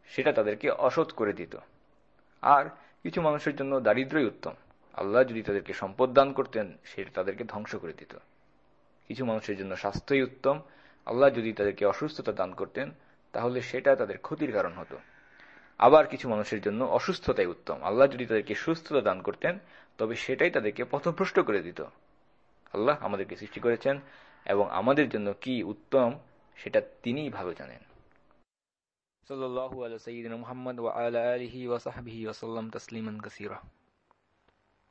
সেটা তাদেরকে অসৎ করে দিত। আর কিছু মানুষের জন্য দারিদ্রই উত্তম। আল্লাহ যদি তাদেরকে সম্পদ দান করতেন, সেটা তাদেরকে ধ্বংস করে দিত। কিছু মানুষের জন্য স্বাস্থ্যই উত্তম। আল্লাহ যদি তাদেরকে অসুস্থতা দান করতেন, তাহলে সেটা তাদের ক্ষতির কারণ হতো। আবার কিছু মানুষের জন্য অসুস্থতাই উত্তম। আল্লাহ যদি তাদেরকে সুস্থতা দান করতেন, তবে সেটাই তাদেরকে পথভ্রষ্ট করে দিত। আল্লাহ আমাদেরকে সৃষ্টি করেছেন এবং আমাদের জন্য কি উত্তম, সেটা তিনিই ভালো জানেন। সাল্লাহ আলা সঈদিন মোহাম্মদ ওয়া আলা আলহি ওয়াসাহাবিহি ওসাল্লাম তসলিমান কাসীরা।